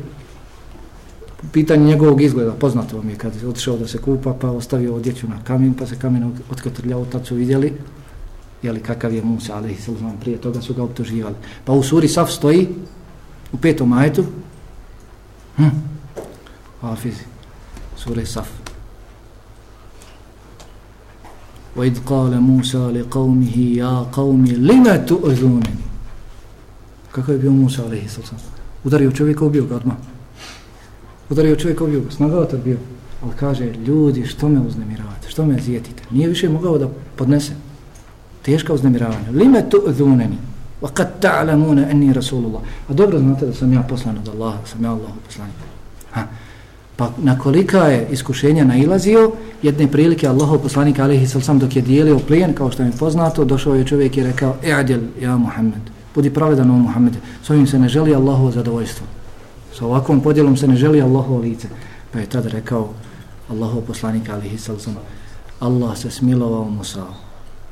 pitanje njegovog izgleda, poznato vam je kad je otišao da se kupa, pa ostavio odjeću na kamen, pa se kamen otkatrljao, tad su vidjeli, jeli, kakav je Musa, ali se uzman, prije toga su ga optuživali. Pa u suri Saf stoji, u petom majetu, hm, Hafizi, sure Saf, وإذ قال موسى لقومه يا قوم لما تؤذونني kako je bio Musa alaihi sallam udario čovjeka ubio ga odmah udario čovjek ubio ga snagavatar bio ali kaže ljudi što me uznemiravate? Što me zijetite? Nije više mogao da podnese teška uznemiravanja. Lime tu dhuneni wa kad ta'lamuna anni rasulullah? A dobro znate da sam ja poslan od Allaha sam ja Allahu poslanik. Ha. Pa na kolika je iskušenja nailazio, jedne prilike Allahov poslanik alejhi sallam dok je dijelio plijen, kao što je poznato, došao je čovjek i rekao, E'adil, ja Muhammed, budi pravedan o Muhammede, s ovim se ne želi Allahovo zadovoljstvo. Sa ovakvom podjelom se ne želi Allahovo lice. Pa je tada rekao Allahov poslanik alihi sam, Allah se smilovao Musao.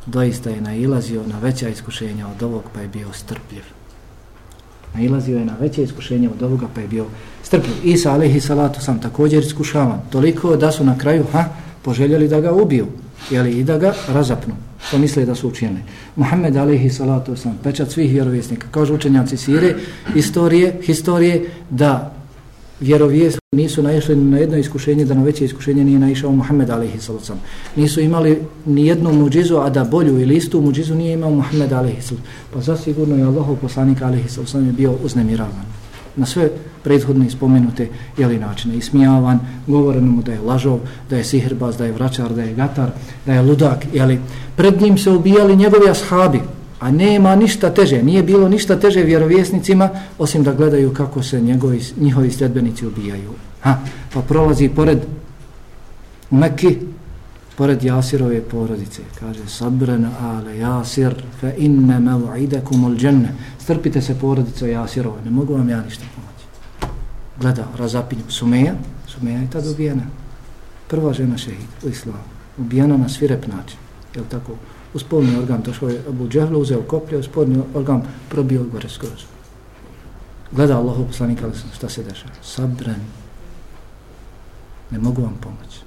doista je nailazio na veća iskušenja od ovog, pa je bio strpljiv. Nailazio je na veće iskušenja od ovoga, pa je bio strpljiv. Isa alihi salatu sam također iskušavan. Toliko da su na kraju ha, poželjeli da ga ubiju jeli, i da ga razapnu što misle da su učinili. Muhammed alaihi salatu wasalam, pečat svih vjerovjesnika, kažu učenjaci sire, istorije, historije, da vjerovjesni nisu naišli na jedno iskušenje, da na veće iskušenje nije naišao Muhammed alaihi salatu wasalam. Nisu imali ni jednu muđizu, a da bolju ili istu muđizu nije imao Muhammed alaihi salatu Pa zasigurno je Allahov poslanik alaihi salatu wasalam je bio uznemiravan na sve prethodne spomenute jeli načine. Ismijavan, govoreno mu da je lažov, da je sihrbaz, da je vraćar, da je gatar, da je ludak. Jeli. Pred njim se ubijali njegovi ashabi, a nema ništa teže, nije bilo ništa teže vjerovjesnicima, osim da gledaju kako se njegovi, njihovi sljedbenici ubijaju. Ha, pa prolazi pored Mekki, pored Jasirove porodice. Kaže, sabran ale Jasir, fe inne mev'idekum ul dženne. Strpite se porodico Jasirove, ne mogu vam ja ništa pomoći. Gleda, razapinju, Sumeja, Sumeja je tada ubijena. Prva žena šehid u islamu, ubijena na svirep način. Je li tako? U spolni organ došao je Abu Džehlu, uzeo koplje, u spolni organ probio gore skroz. Gleda Allahu poslanika, šta se dešava? Sabran, ne mogu vam pomoći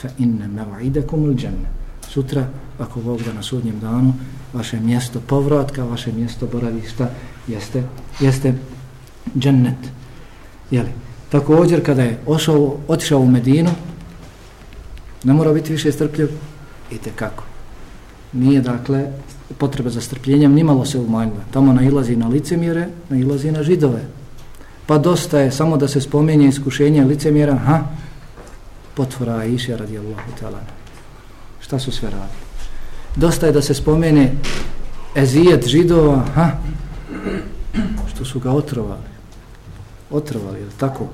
fa inna maw'idakum al-janna. Sutra, ako Bog da na sudnjem danu, vaše mjesto povratka, vaše mjesto boravišta jeste, jeste džennet. Jeli? Također, kada je ošao, otišao u Medinu, ne mora biti više strpljiv, i kako. Nije, dakle, potreba za strpljenjem, nimalo se umanjila. Tamo nailazi na licemjere, nailazi na židove. Pa dosta je samo da se spomenje iskušenje licemjera, ha, potvora Aisha radijallahu ta'ala. Šta su sve radili? Dosta je da se spomene ezijet židova, ha? što su ga otrovali. Otrovali, je tako?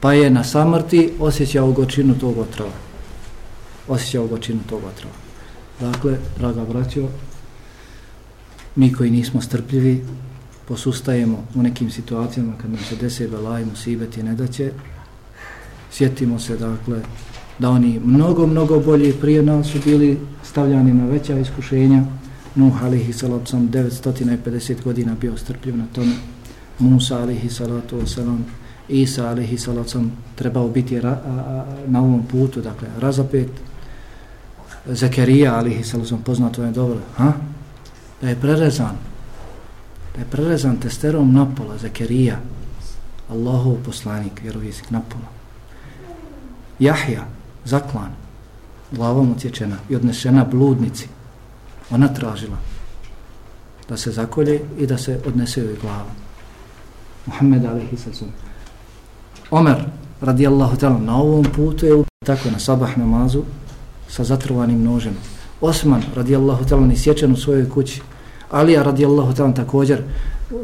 Pa je na samrti osjećao gočinu tog otrova. Osjećao gočinu tog otrova. Dakle, draga braćo, mi koji nismo strpljivi, posustajemo u nekim situacijama kad nam se dese belaj, musibet i nedaće, sjetimo se dakle da oni mnogo, mnogo bolji prije nas su bili stavljani na veća iskušenja. Nuh alihi salacom 950 godina bio strpljiv na tome. Musa alihi salatu wasalam, Isa alihi salacom trebao biti ra, a, a, na ovom putu, dakle razapet. Zakarija alihi salacom poznato je dobro, ha? da je prerezan, da je prerezan testerom napola, Zakarija, Allahov poslanik, vjerovisnik napola. Jahja, zaklan, glavom utječena i odnesena bludnici. Ona tražila da se zakolje i da se odnese joj glava. Muhammed alihi sasum. Omer, radijallahu ta'ala, na ovom putu je tako na sabah namazu sa zatrvanim nožem. Osman, radijallahu ta'ala, ni sječen u svojoj kući. Alija, radijallahu ta'ala, također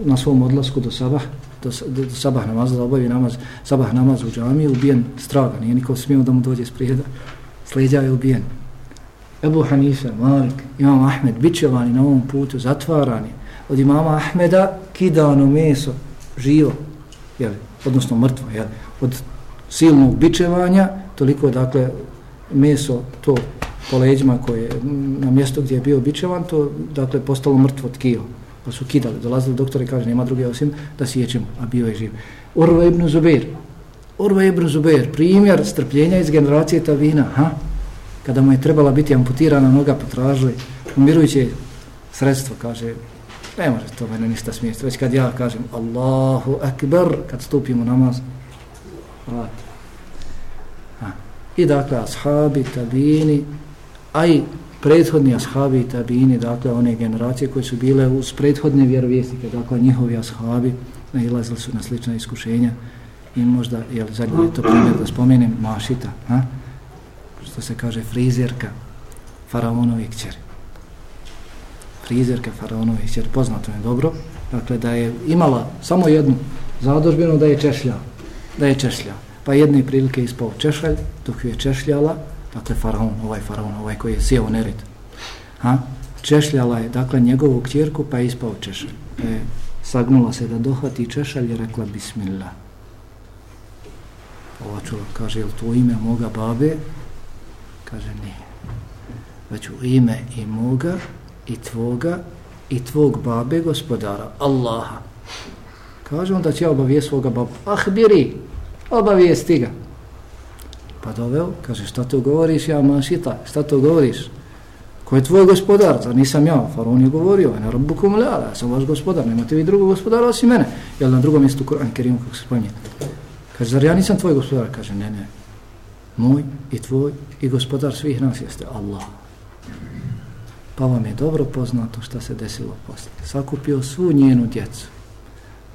na svom odlasku do sabah, do, do, do sabah namaza, da obavi namaz, sabah namaz u džamiji, ubijen straga, nije niko smio da mu dođe sprijeda, sleđa je ubijen. Ebu Hanife, Malik, Imam Ahmed, bićevani na ovom putu, zatvarani, od imama Ahmeda kidano meso, živo, jeli, odnosno mrtvo, jeli, od silnog bičevanja, toliko, dakle, meso, to po leđima koje na mjesto gdje je bio bičevan, to, dakle, postalo mrtvo tkivo pa su kidali, dolazili doktore i kaže nema druge osim da sjećemo, a bio je živ. Urva ibn Zubair, Urva ibn Zubair, primjer strpljenja iz generacije Tavina, ha? kada mu je trebala biti amputirana noga, potražili, umirujuće sredstvo, kaže, ne može to mene ništa smijesti, već kad ja kažem Allahu akbar, kad stupimo namaz, vrati. Ha. I dakle, ashabi, tabini, a i prethodni ashabi i tabini, dakle one generacije koje su bile uz prethodne vjerovjesnike, dakle njihovi ashabi nailazili su na slična iskušenja i možda, jel, zadnji je to primjer da spomenem, mašita, ha? što se kaže frizerka faraonovi kćeri. Frizerka faraonovi kćeri, poznato je dobro, dakle da je imala samo jednu zadožbenu da je češlja, da je češlja. Pa jedne prilike ispao češalj, dok ju je češljala, dakle faraon, ovaj faraon, ovaj koji je sjeo nered. Ha? Češljala je, dakle, njegovu kćerku, pa je ispao češalj. E, sagnula se da dohvati češalj i rekla bismillah. Ova čula kaže, je to ime moga babe? Kaže, nije. Već u ime i moga, i tvoga, i tvog babe, gospodara, Allaha. Kaže on da će obavijest svoga babu. Ah, biri, obavijesti ga. Pa doveo, kaže, šta to govoriš, ja mašita, šta to govoriš? Ko je tvoj gospodar? Zar nisam ja? Faraon je govorio, ne robu kumulala, ja sam vaš gospodar, nemate vi drugog gospodara osim mene. Jel na drugom mjestu Kur'an Kerim, kako se spominje. Kaže, zar ja nisam tvoj gospodar? Kaže, ne, ne. Moj i tvoj i gospodar svih nas jeste Allah. Pa vam je dobro poznato šta se desilo posle. Sakupio svu njenu djecu,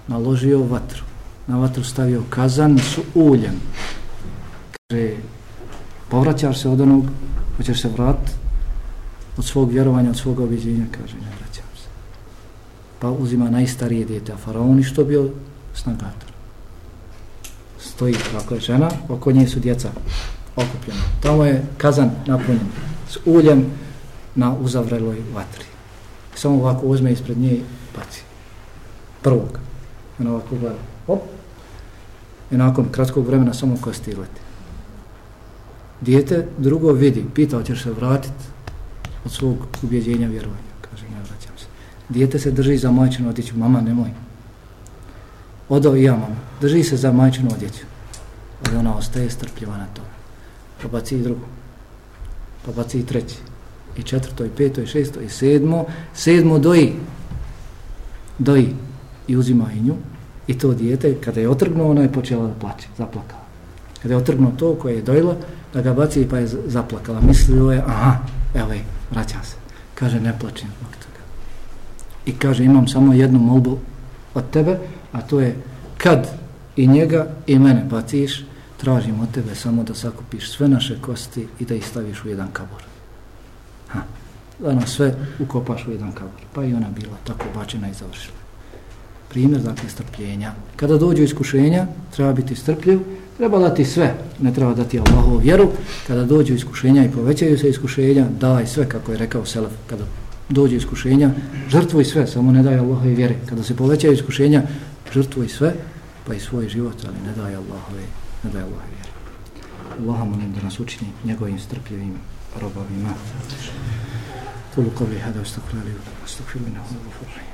naložio vatru, na vatru stavio kazan s uljem, kaže, povraćaš se od onog, hoćeš se vrat od svog vjerovanja, od svog objeđenja, kaže, ne vraćam se. Pa uzima najstarije djete, a faraoni što bio snagator. Stoji, kako je žena, oko nje su djeca okupljena. Tamo je kazan napunjen s uljem na uzavreloj vatri. Samo ovako uzme ispred nje i baci. Prvog. Ona ovako gleda. Hop. I nakon kratkog vremena samo kosti leti. Dijete drugo vidi, pita hoćeš se vratiti od svog ubjeđenja vjerovanja. Kaže, ne vraćam se. Dijete se drži za majčinu odjeću, mama nemoj. Odo i ja mama, drži se za majčinu odjeću. Ali ona ostaje strpljiva na to. Pa baci i drugo. Pa baci i treći. I četvrto, i peto, i šesto, i sedmo. Sedmo doji. Doji. I uzima i nju. I to dijete, kada je otrgnuo, ona je počela da plaće, zaplakala. Kada je otrgnuo to koje je dojela, da ga baci pa je zaplakala. Mislio je, aha, evo je, vraćam se. Kaže, ne plaćem zbog toga. I kaže, imam samo jednu molbu od tebe, a to je, kad i njega i mene baciš, tražim od tebe samo da sakupiš sve naše kosti i da ih staviš u jedan kabor. Ha. Da nas sve ukopaš u jedan kabor. Pa i ona bila tako bačena i završila. Primjer, dakle, strpljenja. Kada dođu iskušenja, treba biti strpljiv, Treba dati sve, ne treba dati Allahovu vjeru. Kada dođu iskušenja i povećaju se iskušenja, daj sve kako je rekao Selef. Kada dođu iskušenja, žrtvuj sve, samo ne daj Allahove vjere. Kada se povećaju iskušenja, žrtvuj sve, pa i svoj život, ali ne daj Allahove, ne daj Allahove vjere. Allah molim da nas učini njegovim strpljivim robovima. Kulukovi hada ustakvali, ustakvili na hodobu.